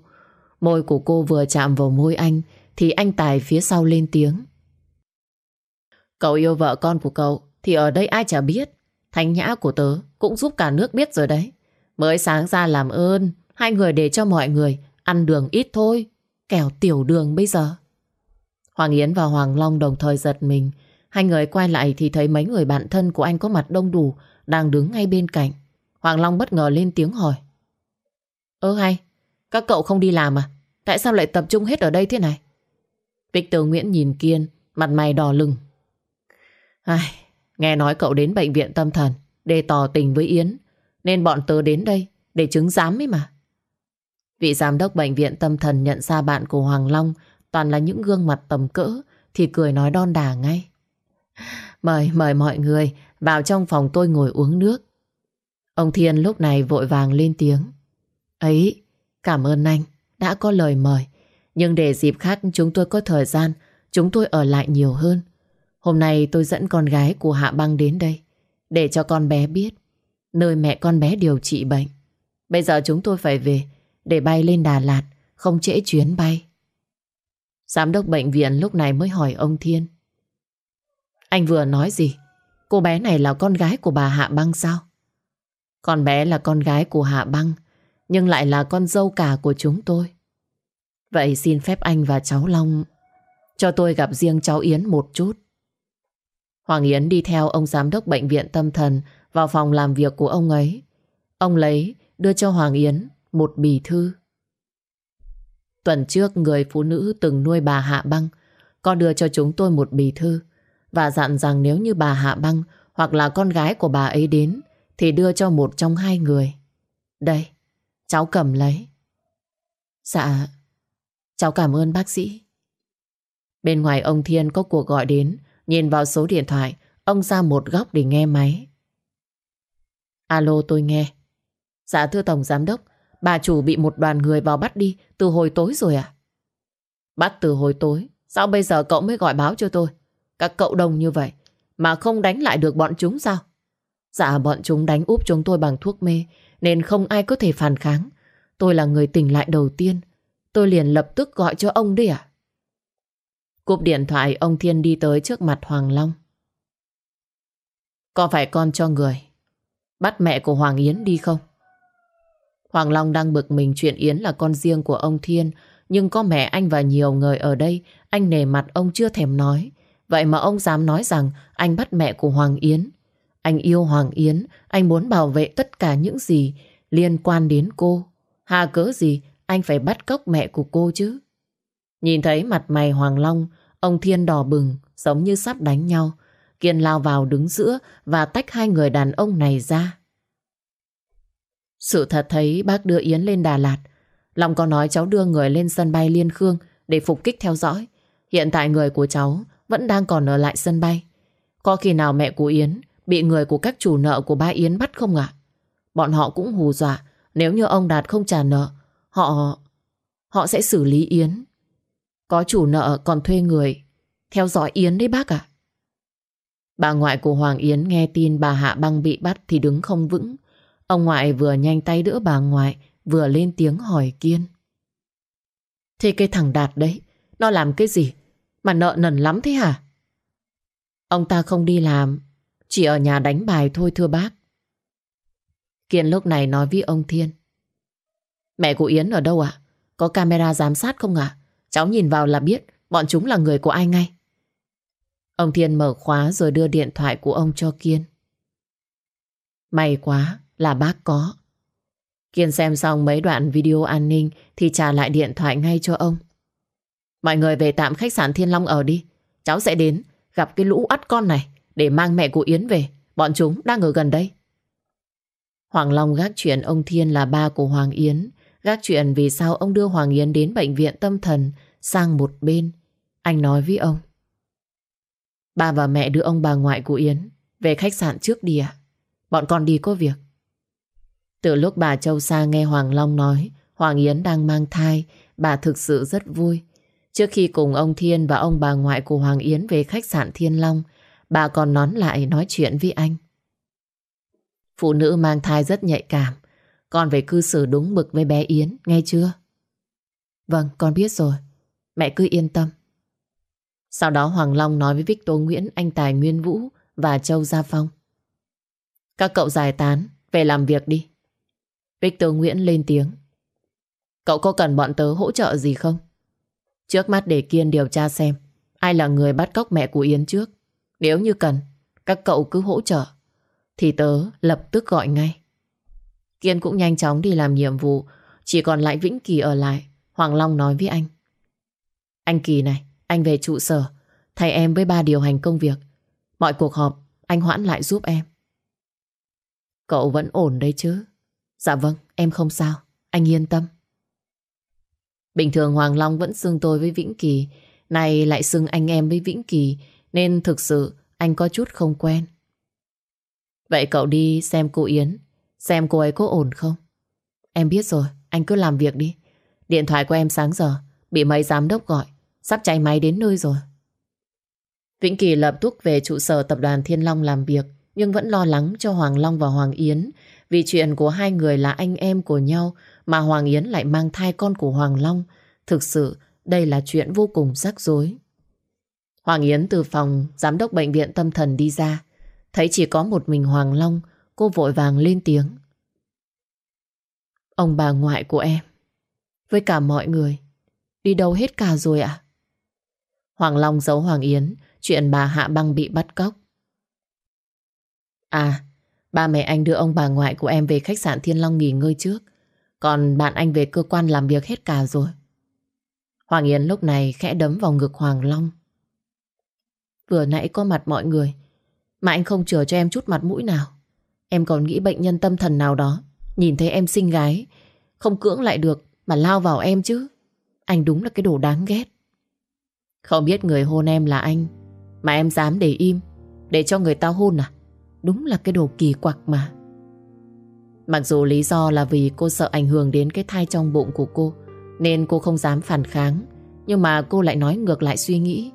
Môi của cô vừa chạm vào môi anh thì anh Tài phía sau lên tiếng. Cậu yêu vợ con của cậu thì ở đây ai chả biết. Thánh nhã của tớ cũng giúp cả nước biết rồi đấy. Mới sáng ra làm ơn, hai người để cho mọi người ăn đường ít thôi. Kẻo tiểu đường bây giờ. Hoàng Yến và Hoàng Long đồng thời giật mình. Hai người quay lại thì thấy mấy người bạn thân của anh có mặt đông đủ đang đứng ngay bên cạnh. Hoàng Long bất ngờ lên tiếng hỏi. Ơ hay, các cậu không đi làm à? Tại sao lại tập trung hết ở đây thế này? Victor Nguyễn nhìn Kiên, mặt mày đỏ lừng. Ai, nghe nói cậu đến bệnh viện tâm thần để tỏ tình với Yến, nên bọn tớ đến đây để chứng giám ấy mà. Vị giám đốc bệnh viện tâm thần nhận ra bạn của Hoàng Long toàn là những gương mặt tầm cỡ thì cười nói đon đà ngay. Mời, mời mọi người vào trong phòng tôi ngồi uống nước. Ông Thiên lúc này vội vàng lên tiếng. Ấy, cảm ơn anh đã có lời mời. Nhưng để dịp khác chúng tôi có thời gian, chúng tôi ở lại nhiều hơn. Hôm nay tôi dẫn con gái của Hạ Băng đến đây để cho con bé biết nơi mẹ con bé điều trị bệnh. Bây giờ chúng tôi phải về để bay lên Đà Lạt, không trễ chuyến bay. Giám đốc bệnh viện lúc này mới hỏi ông Thiên. Anh vừa nói gì? Cô bé này là con gái của bà Hạ Băng sao? Con bé là con gái của Hạ Băng, nhưng lại là con dâu cả của chúng tôi. Vậy xin phép anh và cháu Long cho tôi gặp riêng cháu Yến một chút. Hoàng Yến đi theo ông giám đốc bệnh viện tâm thần vào phòng làm việc của ông ấy. Ông lấy đưa cho Hoàng Yến một bì thư. Tuần trước người phụ nữ từng nuôi bà Hạ Băng có đưa cho chúng tôi một bì thư. và dặn rằng nếu như bà Hạ Băng hoặc là con gái của bà ấy đến thì đưa cho một trong hai người. Đây, cháu cầm lấy. Dạ, cháu cảm ơn bác sĩ. Bên ngoài ông Thiên có cuộc gọi đến, nhìn vào số điện thoại, ông ra một góc để nghe máy. Alo tôi nghe. Dạ thưa Tổng Giám Đốc, bà chủ bị một đoàn người vào bắt đi từ hồi tối rồi à? Bắt từ hồi tối, sao bây giờ cậu mới gọi báo cho tôi? Các cậu đông như vậy mà không đánh lại được bọn chúng sao? Dạ bọn chúng đánh úp chúng tôi bằng thuốc mê nên không ai có thể phản kháng. Tôi là người tỉnh lại đầu tiên. Tôi liền lập tức gọi cho ông đi à? Cúp điện thoại ông Thiên đi tới trước mặt Hoàng Long. Có phải con cho người bắt mẹ của Hoàng Yến đi không? Hoàng Long đang bực mình chuyện Yến là con riêng của ông Thiên nhưng có mẹ anh và nhiều người ở đây anh nề mặt ông chưa thèm nói. Vậy mà ông dám nói rằng anh bắt mẹ của Hoàng Yến. Anh yêu Hoàng Yến, anh muốn bảo vệ tất cả những gì liên quan đến cô. Hà cớ gì anh phải bắt cóc mẹ của cô chứ? Nhìn thấy mặt mày Hoàng Long, ông Thiên đỏ bừng, giống như sắp đánh nhau. Kiên lao vào đứng giữa và tách hai người đàn ông này ra. Sự thật thấy bác đưa Yến lên Đà Lạt. Long có nói cháu đưa người lên sân bay Liên Khương để phục kích theo dõi. Hiện tại người của cháu vẫn đang còn ở lại sân bay. Có khi nào mẹ của Yến bị người của các chủ nợ của ba Yến bắt không ạ? Bọn họ cũng hù dọa nếu như ông Đạt không trả nợ họ họ sẽ xử lý Yến. Có chủ nợ còn thuê người theo dõi Yến đấy bác ạ. Bà ngoại của Hoàng Yến nghe tin bà Hạ Băng bị bắt thì đứng không vững. Ông ngoại vừa nhanh tay đỡ bà ngoại vừa lên tiếng hỏi Kiên. Thế cái thằng Đạt đấy, nó làm cái gì? Mà nợ nần lắm thế hả? Ông ta không đi làm, chỉ ở nhà đánh bài thôi thưa bác. Kiên lúc này nói với ông Thiên. Mẹ của Yến ở đâu ạ? Có camera giám sát không ạ? Cháu nhìn vào là biết bọn chúng là người của ai ngay. Ông Thiên mở khóa rồi đưa điện thoại của ông cho Kiên. May quá là bác có. Kiên xem xong mấy đoạn video an ninh thì trả lại điện thoại ngay cho ông. Mọi người về tạm khách sạn Thiên Long ở đi. Cháu sẽ đến gặp cái lũ ắt con này để mang mẹ của Yến về. Bọn chúng đang ở gần đây. Hoàng Long gác chuyện ông Thiên là ba của Hoàng Yến. Gác chuyện vì sao ông đưa Hoàng Yến đến bệnh viện tâm thần sang một bên. Anh nói với ông. Ba và mẹ đưa ông bà ngoại của Yến về khách sạn trước đi ạ. Bọn con đi có việc. Từ lúc bà Châu Sa nghe Hoàng Long nói Hoàng Yến đang mang thai, bà thực sự rất vui. Trước khi cùng ông Thiên và ông bà ngoại của Hoàng Yến về khách sạn Thiên Long, bà còn nón lại nói chuyện với anh. Phụ nữ mang thai rất nhạy cảm, con phải cư xử đúng mực với bé Yến, nghe chưa? Vâng, con biết rồi. Mẹ cứ yên tâm. Sau đó Hoàng Long nói với Victor Nguyễn, anh Tài Nguyên Vũ và Châu Gia Phong. Các cậu giải tán, về làm việc đi. Victor Nguyễn lên tiếng. Cậu có cần bọn tớ hỗ trợ gì không? Trước mắt để Kiên điều tra xem ai là người bắt cóc mẹ của Yến trước. Nếu như cần, các cậu cứ hỗ trợ. Thì tớ lập tức gọi ngay. Kiên cũng nhanh chóng đi làm nhiệm vụ. Chỉ còn lại Vĩnh Kỳ ở lại. Hoàng Long nói với anh. Anh Kỳ này, anh về trụ sở. Thầy em với ba điều hành công việc. Mọi cuộc họp, anh hoãn lại giúp em. Cậu vẫn ổn đấy chứ? Dạ vâng, em không sao. Anh yên tâm. Bình thường Hoàng Long vẫn xưng tôi với Vĩnh Kỳ. Này lại xưng anh em với Vĩnh Kỳ. Nên thực sự anh có chút không quen. Vậy cậu đi xem cô Yến. Xem cô ấy có ổn không? Em biết rồi, anh cứ làm việc đi. Điện thoại của em sáng giờ bị mấy giám đốc gọi. Sắp cháy máy đến nơi rồi. Vĩnh Kỳ lập tức về trụ sở tập đoàn Thiên Long làm việc nhưng vẫn lo lắng cho Hoàng Long và Hoàng Yến vì chuyện của hai người là anh em của nhau mà Hoàng Yến lại mang thai con của Hoàng Long. Thực sự đây là chuyện vô cùng rắc rối. Hoàng Yến từ phòng giám đốc bệnh viện tâm thần đi ra. Thấy chỉ có một mình Hoàng Long, cô vội vàng lên tiếng. Ông bà ngoại của em, với cả mọi người, đi đâu hết cả rồi ạ? Hoàng Long giấu Hoàng Yến, chuyện bà Hạ Băng bị bắt cóc. À, ba mẹ anh đưa ông bà ngoại của em về khách sạn Thiên Long nghỉ ngơi trước. Còn bạn anh về cơ quan làm việc hết cả rồi. Hoàng Yến lúc này khẽ đấm vào ngực Hoàng Long. Vừa nãy có mặt mọi người Mà anh không chờ cho em chút mặt mũi nào Em còn nghĩ bệnh nhân tâm thần nào đó. Nhìn thấy em xinh gái, Không cưỡng lại được Mà lao vào em chứ. Anh đúng là cái đồ đáng ghét. Không biết người hôn em là anh, Mà em dám để im, Để cho người ta hôn à? Đúng là cái đồ kỳ quặc mà. Mặc dù lý do là vì cô sợ ảnh hưởng đến cái thai trong bụng của cô, Nên cô không dám phản kháng, Nhưng mà cô lại nói ngược lại suy nghĩ.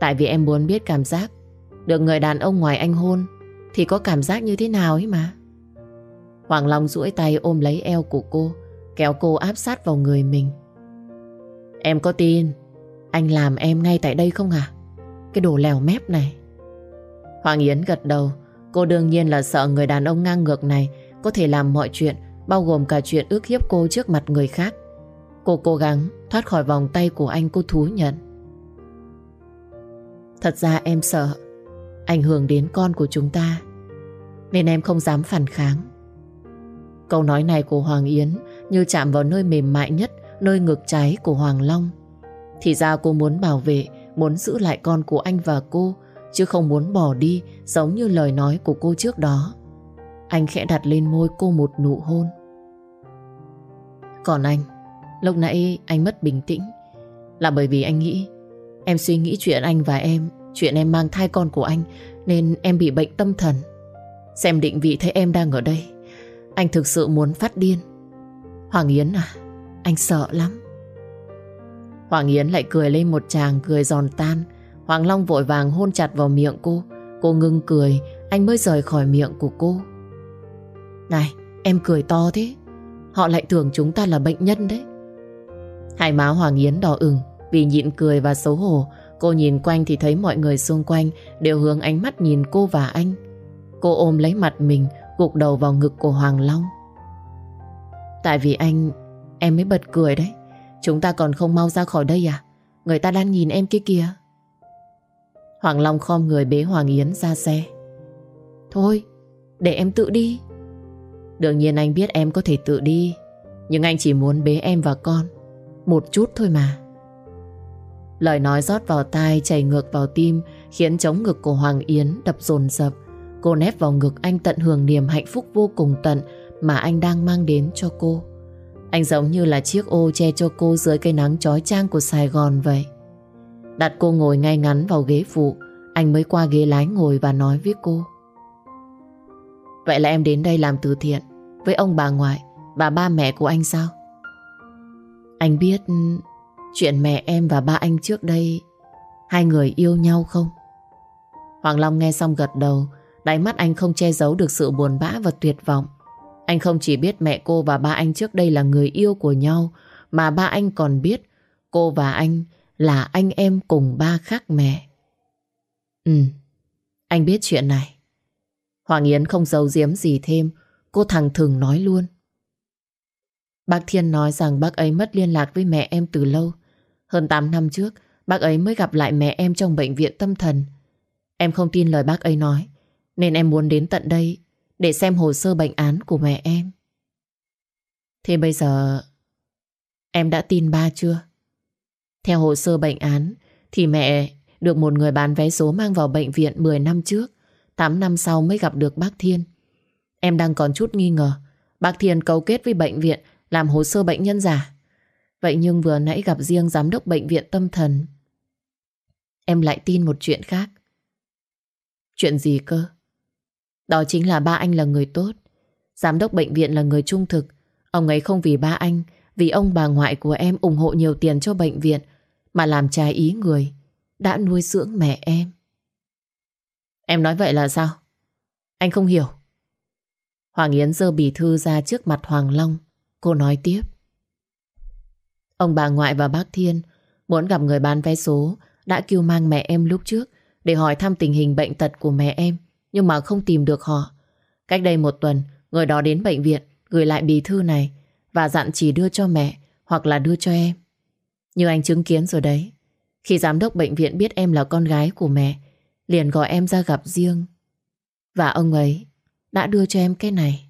Tại vì em muốn biết cảm giác Được người đàn ông ngoài anh hôn thì có cảm giác như thế nào ấy mà? Hoàng Long duỗi tay ôm lấy eo của cô, Kéo cô áp sát vào người mình. Em có tin Anh làm em ngay tại đây không à Cái đồ lèo mép này. Hoàng Yến gật đầu, Cô đương nhiên là sợ người đàn ông ngang ngược này Có thể làm mọi chuyện, Bao gồm cả chuyện ước hiếp cô trước mặt người khác. Cô cố gắng thoát khỏi vòng tay của anh cô thú nhận. Thật ra em sợ Ảnh hưởng đến con của chúng ta, Nên em không dám phản kháng. Câu nói này của Hoàng Yến Như chạm vào nơi mềm mại nhất, Nơi ngực trái của Hoàng Long. Thì ra cô muốn bảo vệ, Muốn giữ lại con của anh và cô, Chứ không muốn bỏ đi, Giống như lời nói của cô trước đó. Anh khẽ đặt lên môi cô một nụ hôn. Còn anh, Lúc nãy anh mất bình tĩnh, Là bởi vì anh nghĩ, Em suy nghĩ chuyện anh và em Chuyện em mang thai con của anh Nên em bị bệnh tâm thần. Xem định vị thấy em đang ở đây. Anh thực sự muốn phát điên. Hoàng Yến à Anh sợ lắm. Hoàng Yến lại cười lên một chàng cười giòn tan. Hoàng Long vội vàng hôn chặt vào miệng cô. Cô ngưng cười, Anh mới rời khỏi miệng của cô. Này, em cười to thế. Họ lại tưởng chúng ta là bệnh nhân đấy. Hai má Hoàng Yến đỏ ửng Vì nhịn cười và xấu hổ. Cô nhìn quanh thì thấy mọi người xung quanh Đều hướng ánh mắt nhìn cô và anh. Cô ôm lấy mặt mình, Gục đầu vào ngực của Hoàng Long. Tại vì anh, Em mới bật cười đấy. Chúng ta còn không mau ra khỏi đây à? Người ta đang nhìn em kia kìa. Hoàng Long khom người bế Hoàng Yến ra xe. Thôi, Để em tự đi. Đương nhiên anh biết em có thể tự đi, Nhưng anh chỉ muốn bế em và con. Một chút thôi mà. Lời nói rót vào tai, chảy ngược vào tim, Khiến chống ngực của Hoàng Yến đập dồn dập. Cô nép vào ngực anh tận hưởng niềm hạnh phúc vô cùng tận Mà anh đang mang đến cho cô. Anh giống như là chiếc ô che cho cô dưới cây nắng chói chang của Sài Gòn vậy. Đặt cô ngồi ngay ngắn vào ghế phụ, Anh mới qua ghế lái ngồi và nói với cô. Vậy là em đến đây làm từ thiện. Với ông bà ngoại, bà ba mẹ của anh sao? Anh biết Chuyện mẹ em và ba anh trước đây Hai người yêu nhau không Hoàng Long nghe xong gật đầu Đáy mắt anh không che giấu được sự buồn bã và tuyệt vọng Anh không chỉ biết mẹ cô và ba anh trước đây là người yêu của nhau Mà ba anh còn biết Cô và anh là anh em cùng ba khác mẹ. Ừ, anh biết chuyện này. Hoàng Yến không giấu giếm gì thêm, cô thẳng thừng nói luôn. Bác Thiên nói rằng bác ấy mất liên lạc với mẹ em từ lâu. Hơn 8 năm trước, bác ấy mới gặp lại mẹ em trong bệnh viện tâm thần. Em không tin lời bác ấy nói, nên em muốn đến tận đây để xem hồ sơ bệnh án của mẹ em. Thế bây giờ em đã tin ba chưa? Theo hồ sơ bệnh án thì mẹ được một người bán vé số mang vào bệnh viện 10 năm trước. 8 năm sau mới gặp được bác Thiên. Em đang còn chút nghi ngờ. Bác Thiên cấu kết với bệnh viện làm hồ sơ bệnh nhân giả. Vậy nhưng vừa nãy gặp riêng giám đốc bệnh viện tâm thần. Em lại tin một chuyện khác. Chuyện gì cơ? Đó chính là ba anh là người tốt. Giám đốc bệnh viện là người trung thực. Ông ấy không vì ba anh, vì ông bà ngoại của em ủng hộ nhiều tiền cho bệnh viện, mà làm trái ý người, đã nuôi dưỡng mẹ em. Em nói vậy là sao? Anh không hiểu. Hoàng Yến giơ bì thư ra trước mặt Hoàng Long. Cô nói tiếp. Ông bà ngoại và bác Thiên muốn gặp người bán vé số đã kêu mang mẹ em lúc trước để hỏi thăm tình hình bệnh tật của mẹ em nhưng mà không tìm được họ. Cách đây một tuần, người đó đến bệnh viện gửi lại bì thư này và dặn chỉ đưa cho mẹ hoặc là đưa cho em. Như anh chứng kiến rồi đấy. Khi giám đốc bệnh viện biết em là con gái của mẹ, liền gọi em ra gặp riêng. Và ông ấy đã đưa cho em cái này.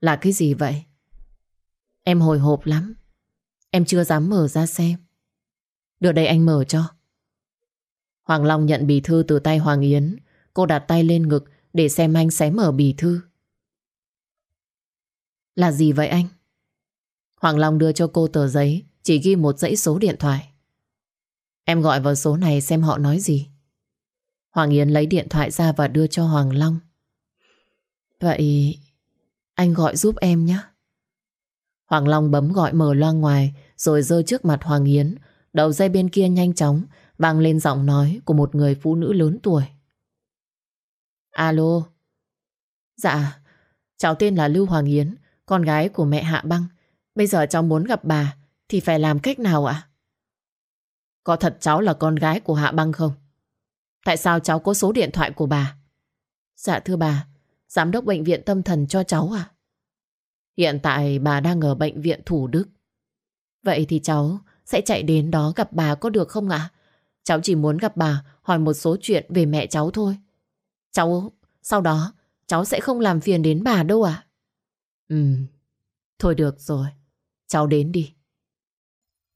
Là cái gì vậy? Em hồi hộp lắm. Em chưa dám mở ra xem. Được đây anh mở cho. Hoàng Long nhận bì thư từ tay Hoàng Yến. Cô đặt tay lên ngực để xem anh xé mở bì thư. Là gì vậy anh? Hoàng Long đưa cho cô tờ giấy, chỉ ghi một dãy số điện thoại. Em gọi vào số này xem họ nói gì. Hoàng Yến lấy điện thoại ra và đưa cho Hoàng Long. Vậy anh gọi giúp em nhé. Hoàng Long bấm gọi mở loa ngoài rồi rơi trước mặt Hoàng Yến. Đầu dây bên kia nhanh chóng vang lên giọng nói của một người phụ nữ lớn tuổi. Alo. Dạ, cháu tên là Lưu Hoàng Yến, con gái của mẹ Hạ Băng. Bây giờ cháu muốn gặp bà thì phải làm cách nào ạ? Có thật cháu là con gái của Hạ Băng không? Tại sao cháu có số điện thoại của bà? Dạ thưa bà, giám đốc bệnh viện tâm thần cho cháu à? Hiện tại bà đang ở bệnh viện Thủ Đức. Vậy thì cháu sẽ chạy đến đó gặp bà có được không ạ? Cháu chỉ muốn gặp bà hỏi một số chuyện về mẹ cháu thôi. Cháu, sau đó cháu sẽ không làm phiền đến bà đâu ạ. Ừ, thôi được rồi, cháu đến đi.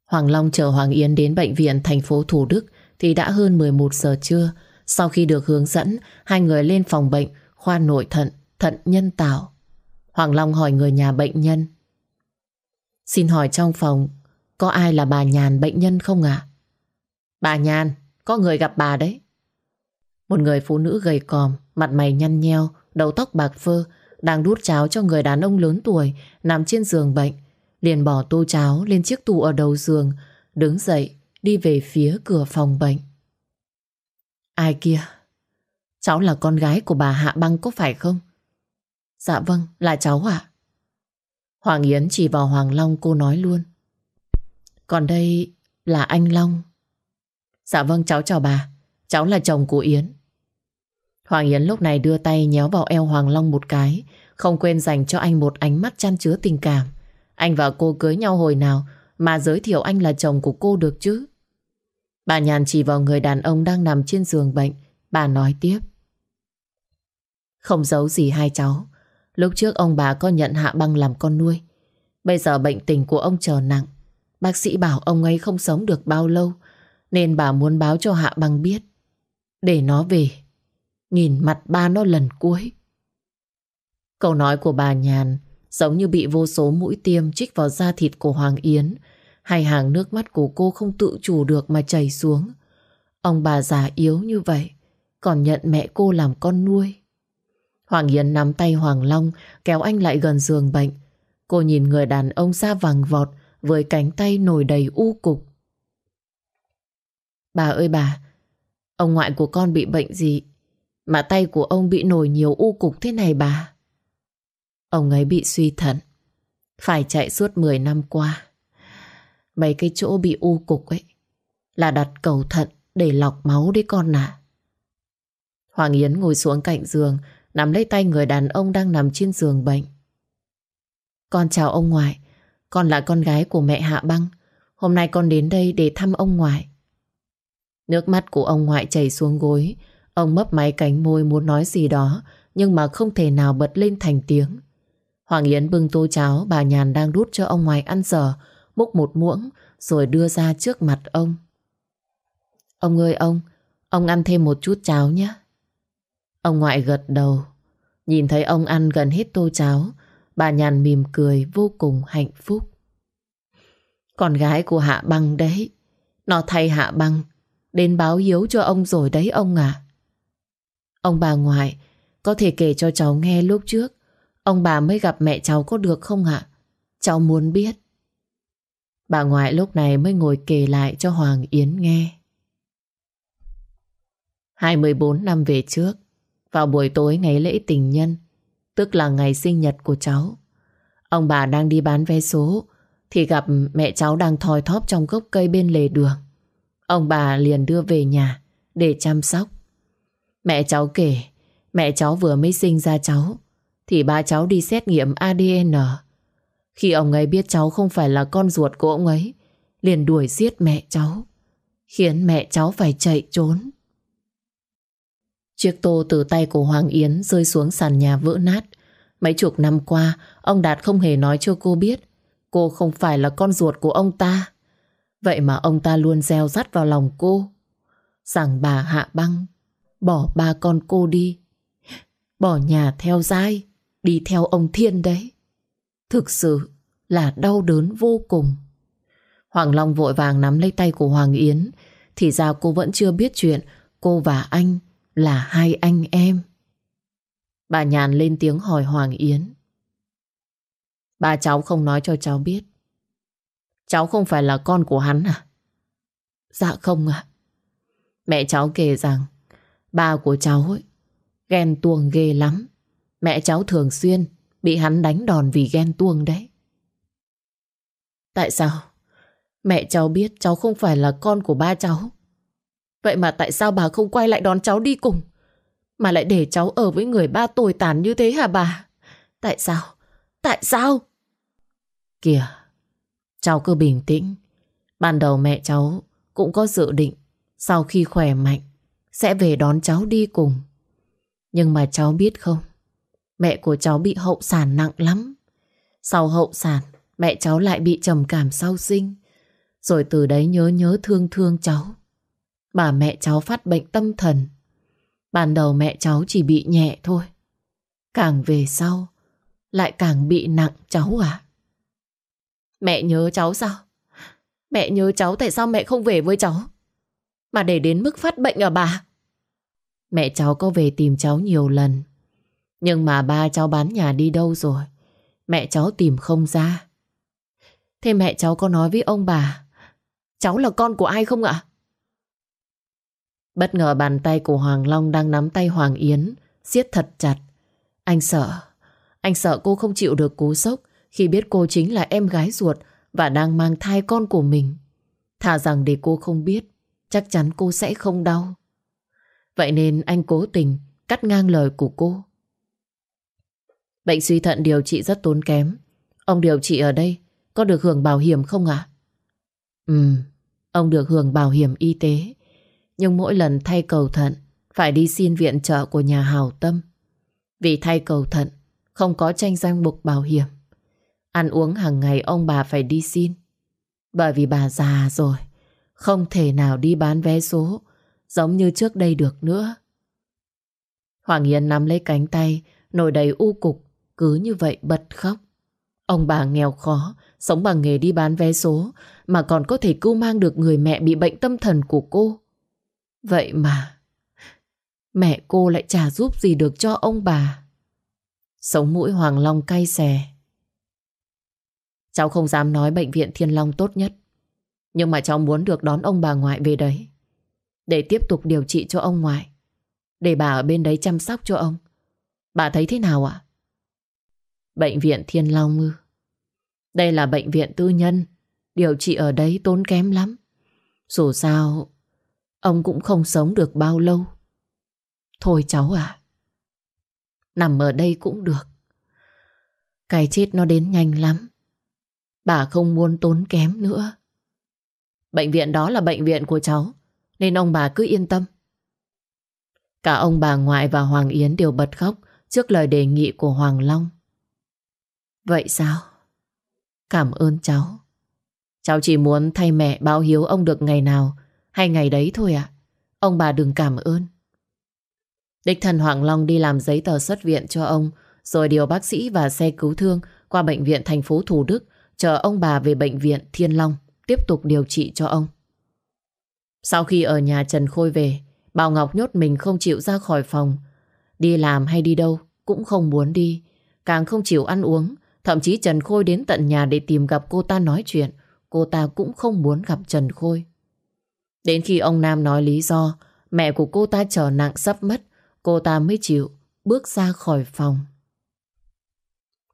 Hoàng Long chờ Hoàng Yến đến bệnh viện thành phố Thủ Đức thì đã hơn 11 giờ trưa. Sau khi được hướng dẫn, hai người lên phòng bệnh, khoa nội thận, thận nhân tạo. Hoàng Long hỏi người nhà bệnh nhân. Xin hỏi trong phòng, có ai là bà Nhàn bệnh nhân không ạ? Bà Nhàn, có người gặp bà đấy. Một người phụ nữ gầy còm, mặt mày nhăn nheo, đầu tóc bạc phơ, đang đút cháo cho người đàn ông lớn tuổi nằm trên giường bệnh. Liền bỏ tô cháo lên chiếc tủ ở đầu giường, đứng dậy, đi về phía cửa phòng bệnh. Ai kia? Cháu là con gái của bà Hạ Băng có phải không? Dạ vâng, là cháu ạ. Hoàng Yến chỉ vào Hoàng Long cô nói luôn. Còn đây là anh Long. Dạ vâng cháu chào bà. Cháu là chồng của Yến. Hoàng Yến lúc này đưa tay nhéo vào eo Hoàng Long một cái, không quên dành cho anh một ánh mắt chăn chứa tình cảm. Anh và cô cưới nhau hồi nào mà giới thiệu anh là chồng của cô được chứ? Bà nhàn chỉ vào người đàn ông đang nằm trên giường bệnh. Bà nói tiếp. Không giấu gì hai cháu. Lúc trước ông bà có nhận Hạ Băng làm con nuôi. Bây giờ bệnh tình của ông trở nặng. Bác sĩ bảo ông ấy không sống được bao lâu. Nên bà muốn báo cho Hạ Băng biết. Để nó về. Nhìn mặt ba nó lần cuối. Câu nói của bà Nhàn giống như bị vô số mũi tiêm trích vào da thịt của Hoàng Yến. Hai hàng nước mắt của cô không tự chủ được mà chảy xuống. Ông bà già yếu như vậy, còn nhận mẹ cô làm con nuôi. Hoàng Yến nắm tay Hoàng Long kéo anh lại gần giường bệnh. Cô nhìn người đàn ông da vàng vọt với cánh tay nổi đầy u cục. Bà ơi bà, ông ngoại của con bị bệnh gì mà tay của ông bị nổi nhiều u cục thế này bà? Ông ấy bị suy thận, phải chạy suốt 10 năm qua. Mấy cái chỗ bị u cục ấy là đặt cầu thận để lọc máu đấy con à. Hoàng Yến ngồi xuống cạnh giường, nắm lấy tay người đàn ông đang nằm trên giường bệnh. Con chào ông ngoại, con là con gái của mẹ Hạ Băng. Hôm nay con đến đây để thăm ông ngoại. Nước mắt của ông ngoại chảy xuống gối. Ông mấp máy cánh môi muốn nói gì đó, nhưng mà không thể nào bật lên thành tiếng. Hoàng Yến bưng tô cháo bà Nhàn đang đút cho ông ngoại ăn dở, múc một muỗng rồi đưa ra trước mặt ông. Ông ơi ông, ông ăn thêm một chút cháo nhé. Ông ngoại gật đầu. Nhìn thấy ông ăn gần hết tô cháo, bà nhàn mỉm cười vô cùng hạnh phúc. Con gái của Hạ Băng đấy, nó thay Hạ Băng đến báo hiếu cho ông rồi đấy ông à. Ông bà ngoại có thể kể cho cháu nghe lúc trước ông bà mới gặp mẹ cháu có được không ạ? Cháu muốn biết. Bà ngoại lúc này mới ngồi kể lại cho Hoàng Yến nghe. 24 năm về trước, vào buổi tối ngày lễ tình nhân, tức là ngày sinh nhật của cháu. Ông bà đang đi bán vé số, thì gặp mẹ cháu đang thòi thóp trong gốc cây bên lề đường. Ông bà liền đưa về nhà để chăm sóc. Mẹ cháu kể, mẹ cháu vừa mới sinh ra cháu, thì ba cháu đi xét nghiệm ADN. Khi ông ấy biết cháu không phải là con ruột của ông ấy, liền đuổi giết mẹ cháu, khiến mẹ cháu phải chạy trốn. Chiếc tô từ tay của Hoàng Yến rơi xuống sàn nhà vỡ nát. Mấy chục năm qua, ông Đạt không hề nói cho cô biết cô không phải là con ruột của ông ta. Vậy mà ông ta luôn gieo rắt vào lòng cô. rằng bà Hạ Băng bỏ ba con cô đi. Bỏ nhà theo dai, đi theo ông Thiên đấy. Thực sự là đau đớn vô cùng. Hoàng Long vội vàng nắm lấy tay của Hoàng Yến, thì ra cô vẫn chưa biết chuyện cô và anh là hai anh em. Bà Nhàn lên tiếng hỏi Hoàng Yến. Ba cháu không nói cho cháu biết. Cháu không phải là con của hắn à? Dạ không ạ. Mẹ cháu kể rằng, ba của cháu ấy, ghen tuông ghê lắm. Mẹ cháu thường xuyên bị hắn đánh đòn vì ghen tuông đấy. Tại sao? Mẹ cháu biết cháu không phải là con của ba cháu. Vậy mà tại sao bà không quay lại đón cháu đi cùng? Mà lại để cháu ở với người ba tồi tàn như thế hả bà? Tại sao? Tại sao? Kìa, cháu cứ bình tĩnh. Ban đầu mẹ cháu cũng có dự định sau khi khỏe mạnh sẽ về đón cháu đi cùng. Nhưng mà cháu biết không, mẹ của cháu bị hậu sản nặng lắm. Sau hậu sản, mẹ cháu lại bị trầm cảm sau sinh. Rồi từ đấy nhớ nhớ thương thương cháu. Bà mẹ cháu phát bệnh tâm thần. Ban đầu mẹ cháu chỉ bị nhẹ thôi. Càng về sau, lại càng bị nặng cháu à. Mẹ nhớ cháu sao? Mẹ nhớ cháu tại sao mẹ không về với cháu? Mà để đến mức phát bệnh à bà? Mẹ cháu có về tìm cháu nhiều lần. Nhưng mà ba cháu bán nhà đi đâu rồi? Mẹ cháu tìm không ra. Thế mẹ cháu có nói với ông bà Cháu là con của ai không ạ? Bất ngờ bàn tay của Hoàng Long đang nắm tay Hoàng Yến siết thật chặt. Anh sợ, anh sợ cô không chịu được cú sốc khi biết cô chính là em gái ruột và đang mang thai con của mình. Thà rằng để cô không biết, chắc chắn cô sẽ không đau. Vậy nên anh cố tình cắt ngang lời của cô. Bệnh suy thận điều trị rất tốn kém. Ông điều trị ở đây có được hưởng bảo hiểm không ạ? À? Ừ, ông được hưởng bảo hiểm y tế. Nhưng mỗi lần thay cầu thận phải đi xin viện trợ của nhà hào tâm. Vì thay cầu thận không có tranh danh mục bảo hiểm. Ăn uống hàng ngày ông bà phải đi xin. Bởi vì bà già rồi, không thể nào đi bán vé số giống như trước đây được nữa. Hoàng Hiền nắm lấy cánh tay, nổi đầy u cục, cứ như vậy bật khóc. Ông bà nghèo khó, sống bằng nghề đi bán vé số, mà còn có thể cứu mang được người mẹ bị bệnh tâm thần của cô. Vậy mà, mẹ cô lại chả giúp gì được cho ông bà. Sống mũi Hoàng Long cay xè. Cháu không dám nói bệnh viện Thiên Long tốt nhất. Nhưng mà cháu muốn được đón ông bà ngoại về đấy. Để tiếp tục điều trị cho ông ngoại. Để bà ở bên đấy chăm sóc cho ông. Bà thấy thế nào ạ? Bệnh viện Thiên Long ư? Đây là bệnh viện tư nhân. Điều trị ở đấy tốn kém lắm. Dù sao, ông cũng không sống được bao lâu. Thôi cháu à. Nằm ở đây cũng được. Cái chết nó đến nhanh lắm. Bà không muốn tốn kém nữa. Bệnh viện đó là bệnh viện của cháu, nên ông bà cứ yên tâm. Cả ông bà ngoại và Hoàng Yến đều bật khóc trước lời đề nghị của Hoàng Long. Vậy sao? Cảm ơn cháu. Cháu chỉ muốn thay mẹ báo hiếu ông được ngày nào hay ngày đấy thôi ạ. Ông bà đừng cảm ơn. Đích thần Hoàng Long đi làm giấy tờ xuất viện cho ông rồi điều bác sĩ và xe cứu thương qua bệnh viện thành phố Thủ Đức chờ ông bà về bệnh viện Thiên Long tiếp tục điều trị cho ông. Sau khi ở nhà Trần Khôi về, Bảo Ngọc nhốt mình không chịu ra khỏi phòng. Đi làm hay đi đâu cũng không muốn đi, càng không chịu ăn uống. Thậm chí Trần Khôi đến tận nhà để tìm gặp cô ta nói chuyện, cô ta cũng không muốn gặp Trần Khôi. Đến khi ông Nam nói lý do, mẹ của cô ta trở nặng sắp mất, cô ta mới chịu bước ra khỏi phòng.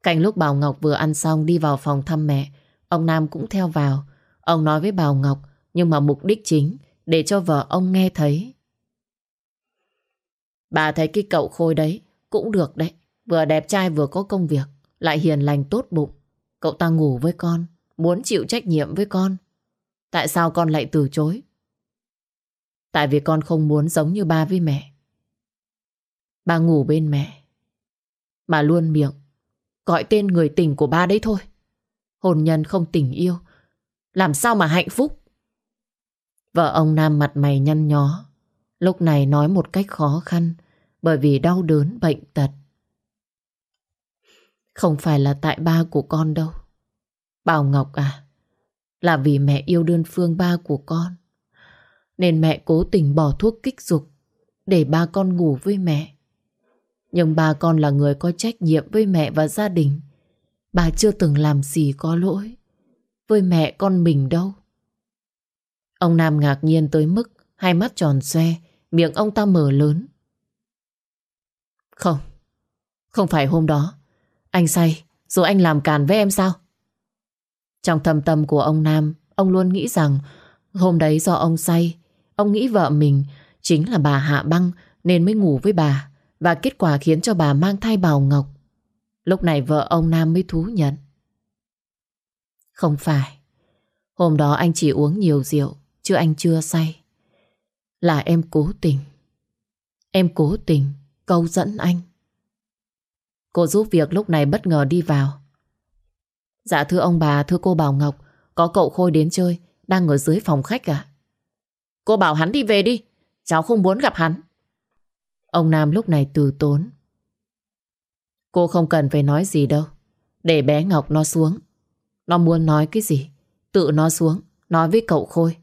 Cạnh lúc Bảo Ngọc vừa ăn xong đi vào phòng thăm mẹ, ông Nam cũng theo vào. Ông nói với Bảo Ngọc, nhưng mà mục đích chính để cho vợ ông nghe thấy. Bà thấy cái cậu Khôi đấy cũng được đấy. Vừa đẹp trai vừa có công việc, lại hiền lành tốt bụng. Cậu ta ngủ với con, muốn chịu trách nhiệm với con. Tại sao con lại từ chối? Tại vì con không muốn giống như ba với mẹ. Ba ngủ bên mẹ, mà luôn miệng gọi tên người tình của ba đấy thôi. Hôn nhân không tình yêu, làm sao mà hạnh phúc? Vợ ông Nam mặt mày nhăn nhó, Lúc này nói một cách khó khăn bởi vì đau đớn bệnh tật. Không phải là tại ba của con đâu. Bảo Ngọc à, là vì mẹ yêu đơn phương ba của con. Nên mẹ cố tình bỏ thuốc kích dục để ba con ngủ với mẹ. Nhưng ba con là người có trách nhiệm với mẹ và gia đình. Bà chưa từng làm gì có lỗi với mẹ con mình đâu. Ông Nam ngạc nhiên tới mức hai mắt tròn xoe, miệng ông ta mở lớn. Không, không phải hôm đó. Anh say, rồi anh làm càn với em sao? Trong thâm tâm của ông Nam, ông luôn nghĩ rằng hôm đấy do ông say, ông nghĩ vợ mình chính là bà Hạ Băng nên mới ngủ với bà và kết quả khiến cho bà mang thai Bào Ngọc. Lúc này vợ ông Nam mới thú nhận. Không phải. Hôm đó anh chỉ uống nhiều rượu, chứ anh chưa say. Là em cố tình. Em cố tình câu dẫn anh. Cô giúp việc lúc này bất ngờ đi vào. Dạ thưa ông bà, thưa cô Bảo Ngọc, có cậu Khôi đến chơi, đang ở dưới phòng khách à? Cô bảo hắn đi về đi, cháu không muốn gặp hắn. Ông Nam lúc này từ tốn. Cô không cần phải nói gì đâu, để bé Ngọc nó xuống. Nó muốn nói cái gì, tự nó xuống, nói với cậu Khôi.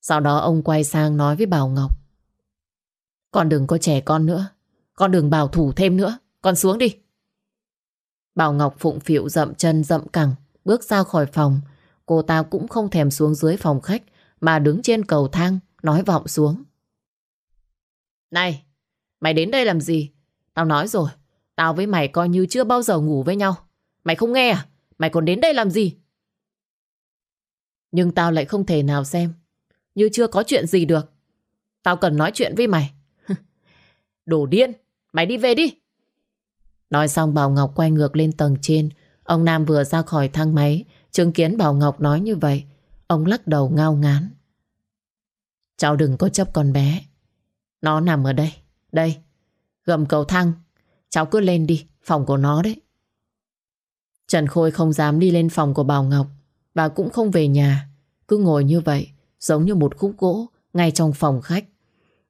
Sau đó ông quay sang nói với Bảo Ngọc. Con đừng có trẻ con nữa, con đừng bảo thủ thêm nữa, con xuống đi. Bảo Ngọc phụng phịu dậm chân dậm cẳng, bước ra khỏi phòng. Cô ta cũng không thèm xuống dưới phòng khách, mà đứng trên cầu thang, nói vọng xuống. Này, mày đến đây làm gì? Tao nói rồi, tao với mày coi như chưa bao giờ ngủ với nhau. Mày không nghe à? Mày còn đến đây làm gì? Nhưng tao lại không thể nào xem như chưa có chuyện gì được. Tao cần nói chuyện với mày. Đồ điên, mày đi về đi. Nói xong Bảo Ngọc quay ngược lên tầng trên. Ông Nam vừa ra khỏi thang máy, chứng kiến Bảo Ngọc nói như vậy. Ông lắc đầu ngao ngán. Cháu đừng có chấp con bé. Nó nằm ở đây, đây, gầm cầu thang. Cháu cứ lên đi, phòng của nó đấy. Trần Khôi không dám đi lên phòng của Bảo Ngọc và cũng không về nhà. Cứ ngồi như vậy, giống như một khúc gỗ ngay trong phòng khách.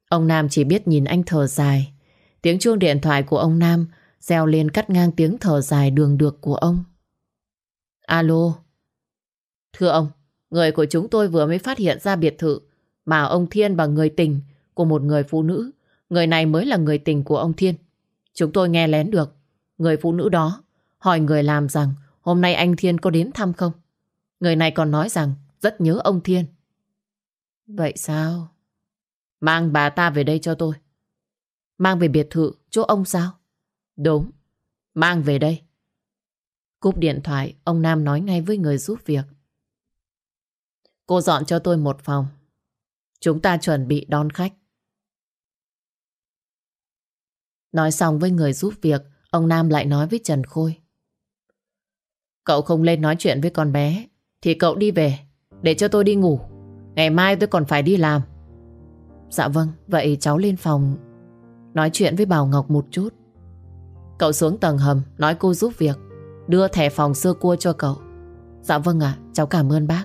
Ông Nam chỉ biết nhìn anh thở dài. Tiếng chuông điện thoại của ông Nam reo lên cắt ngang tiếng thở dài đường được của ông. Alo. Thưa ông, người của chúng tôi vừa mới phát hiện ra biệt thự mà ông Thiên và người tình của một người phụ nữ. Người này mới là người tình của ông Thiên. Chúng tôi nghe lén được. Người phụ nữ đó hỏi người làm rằng hôm nay anh Thiên có đến thăm không? Người này còn nói rằng rất nhớ ông Thiên. Vậy sao? Mang bà ta về đây cho tôi. Mang về biệt thự chỗ ông sao? Đúng. Mang về đây. Cúp điện thoại, ông Nam nói ngay với người giúp việc. Cô dọn cho tôi một phòng. Chúng ta chuẩn bị đón khách. Nói xong với người giúp việc, ông Nam lại nói với Trần Khôi. Cậu không lên nói chuyện với con bé, thì cậu đi về, để cho tôi đi ngủ. Ngày mai tôi còn phải đi làm. Dạ vâng, vậy cháu lên phòng nói chuyện với Bảo Ngọc một chút. Cậu xuống tầng hầm, nói cô giúp việc, đưa thẻ phòng xưa cua cho cậu. Dạ vâng ạ, cháu cảm ơn bác.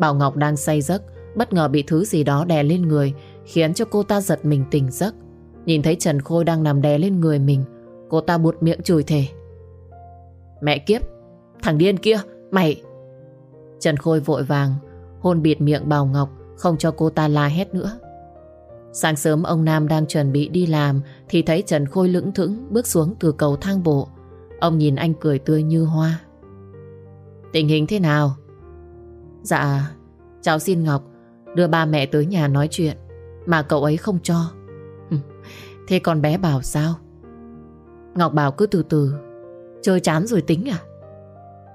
Bảo Ngọc đang say giấc, bất ngờ bị thứ gì đó đè lên người, khiến cho cô ta giật mình tỉnh giấc. Nhìn thấy Trần Khôi đang nằm đè lên người mình, cô ta buột miệng chửi thề. Mẹ kiếp, thằng điên kia, mày... Trần Khôi vội vàng hôn bịt miệng Bảo Ngọc không cho cô ta la hét nữa. Sáng sớm ông Nam đang chuẩn bị đi làm thì thấy Trần Khôi lững thững bước xuống từ cầu thang bộ. Ông nhìn anh cười tươi như hoa. Tình hình thế nào? Dạ, cháu xin Ngọc đưa ba mẹ tới nhà nói chuyện mà cậu ấy không cho. Thế con bé bảo sao? Ngọc bảo cứ từ từ chơi chán rồi tính à?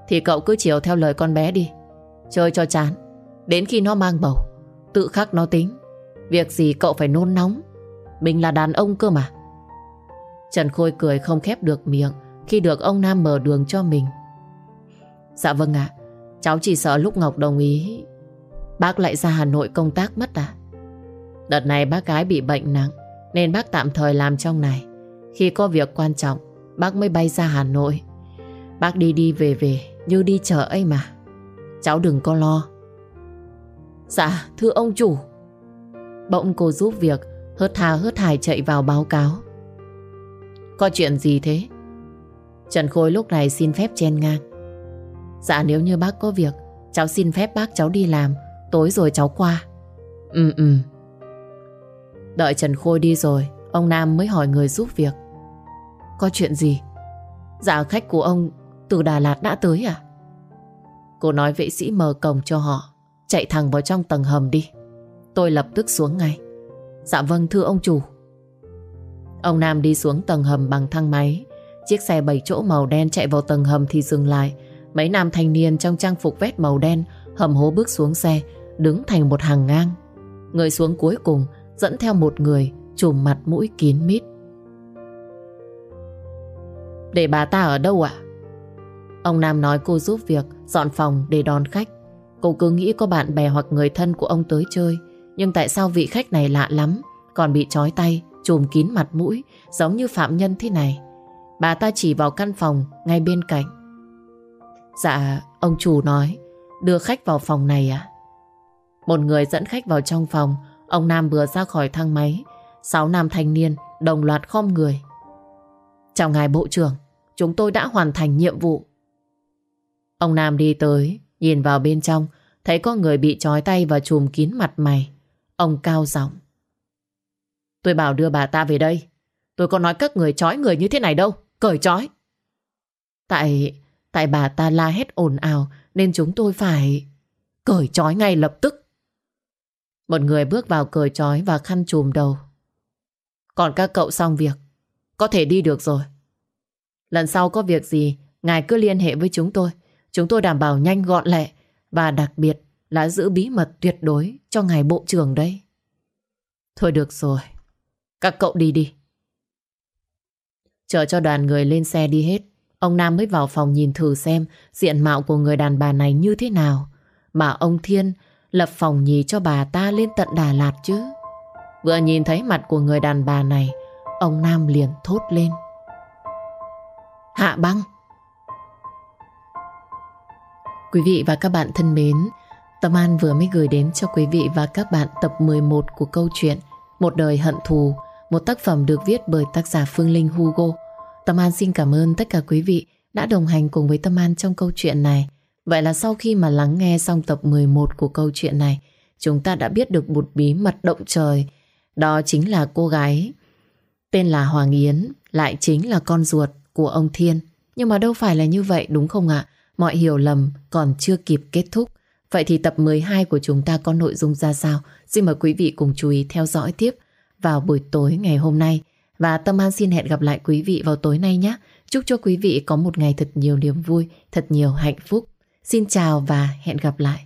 Thì cậu cứ chiều theo lời con bé đi. Chơi cho chán Đến khi nó mang bầu Tự khắc nó tính Việc gì cậu phải nôn nóng Mình là đàn ông cơ mà Trần Khôi cười không khép được miệng Khi được ông Nam mở đường cho mình Dạ vâng ạ Cháu chỉ sợ lúc Ngọc đồng ý. Bác lại ra Hà Nội công tác mất à? Đợt này bác gái bị bệnh nặng, Nên bác tạm thời làm trong này. Khi có việc quan trọng, Bác mới bay ra Hà Nội. Bác đi đi về về, Như đi chợ ấy mà. Cháu đừng có lo. Dạ thưa ông chủ. Bỗng cô giúp việc, Hớt thà hớt hải chạy vào báo cáo. Có chuyện gì thế? Trần Khôi lúc này xin phép chen ngang. Dạ nếu như bác có việc Cháu xin phép bác cháu đi làm. Tối rồi cháu qua. Ừ ừ. Đợi Trần Khôi đi rồi Ông Nam mới hỏi người giúp việc. Có chuyện gì? Dạ khách của ông từ Đà Lạt đã tới à? Cô nói vệ sĩ mở cổng cho họ Chạy thẳng vào trong tầng hầm đi. Tôi lập tức xuống ngay. Dạ vâng thưa ông chủ. Ông Nam đi xuống tầng hầm bằng thang máy. Chiếc xe bảy chỗ màu đen chạy vào tầng hầm thì dừng lại Mấy nam thanh niên trong trang phục vét màu đen Hầm hố bước xuống xe, Đứng thành một hàng ngang. Người xuống cuối cùng dẫn theo một người, Trùm mặt mũi kín mít. Để bà ta ở đâu ạ? Ông Nam nói cô giúp việc, Dọn phòng để đón khách. Cô cứ nghĩ có bạn bè hoặc người thân của ông tới chơi, Nhưng tại sao vị khách này lạ lắm, Còn bị trói tay, Trùm kín mặt mũi, Giống như phạm nhân thế này? Bà ta chỉ vào căn phòng ngay bên cạnh. Dạ ông chủ nói, Đưa khách vào phòng này à Một người dẫn khách vào trong phòng, Ông Nam vừa ra khỏi thang máy. Sáu nam thanh niên đồng loạt khom người. Chào ngài bộ trưởng, Chúng tôi đã hoàn thành nhiệm vụ. Ông Nam đi tới, Nhìn vào bên trong, Thấy có người bị trói tay và chùm kín mặt mày. Ông cao giọng. Tôi bảo đưa bà ta về đây. Tôi có nói các người trói người như thế này đâu, Cởi trói. Tại Tại bà ta la hét ồn ào, Nên chúng tôi phải Cởi trói ngay lập tức. Một người bước vào cởi trói và khăn chùm đầu. Còn các cậu xong việc, Có thể đi được rồi. Lần sau có việc gì, Ngài cứ liên hệ với chúng tôi. Chúng tôi đảm bảo nhanh gọn lẹ Và đặc biệt là giữ bí mật tuyệt đối Cho ngài bộ trưởng đây Thôi được rồi, Các cậu đi đi. Chờ cho đoàn người lên xe đi hết. Ông Nam mới vào phòng nhìn thử xem Diện mạo của người đàn bà này như thế nào. Mà ông Thiên Lập phòng nhì cho bà ta lên tận Đà Lạt chứ. Vừa nhìn thấy mặt của người đàn bà này, Ông Nam liền thốt lên. Hạ băng. Quý vị và các bạn thân mến, Tâm An vừa mới gửi đến cho quý vị và các bạn tập 11 của câu chuyện Một đời hận thù, Một tác phẩm được viết bởi tác giả Phương Linh Hugo. Tâm An xin cảm ơn tất cả quý vị đã đồng hành cùng với Tâm An trong câu chuyện này. Vậy là sau khi mà lắng nghe xong tập 11 của câu chuyện này, chúng ta đã biết được một bí mật động trời. Đó chính là cô gái tên là Hoàng Yến, lại chính là con ruột của ông Thiên. Nhưng mà đâu phải là như vậy đúng không ạ? Mọi hiểu lầm còn chưa kịp kết thúc. Vậy thì tập 12 của chúng ta có nội dung ra sao? Xin mời quý vị cùng chú ý theo dõi tiếp vào buổi tối ngày hôm nay. Và Tâm An xin hẹn gặp lại quý vị vào tối nay nhé. Chúc cho quý vị có một ngày thật nhiều niềm vui, thật nhiều hạnh phúc. Xin chào và hẹn gặp lại.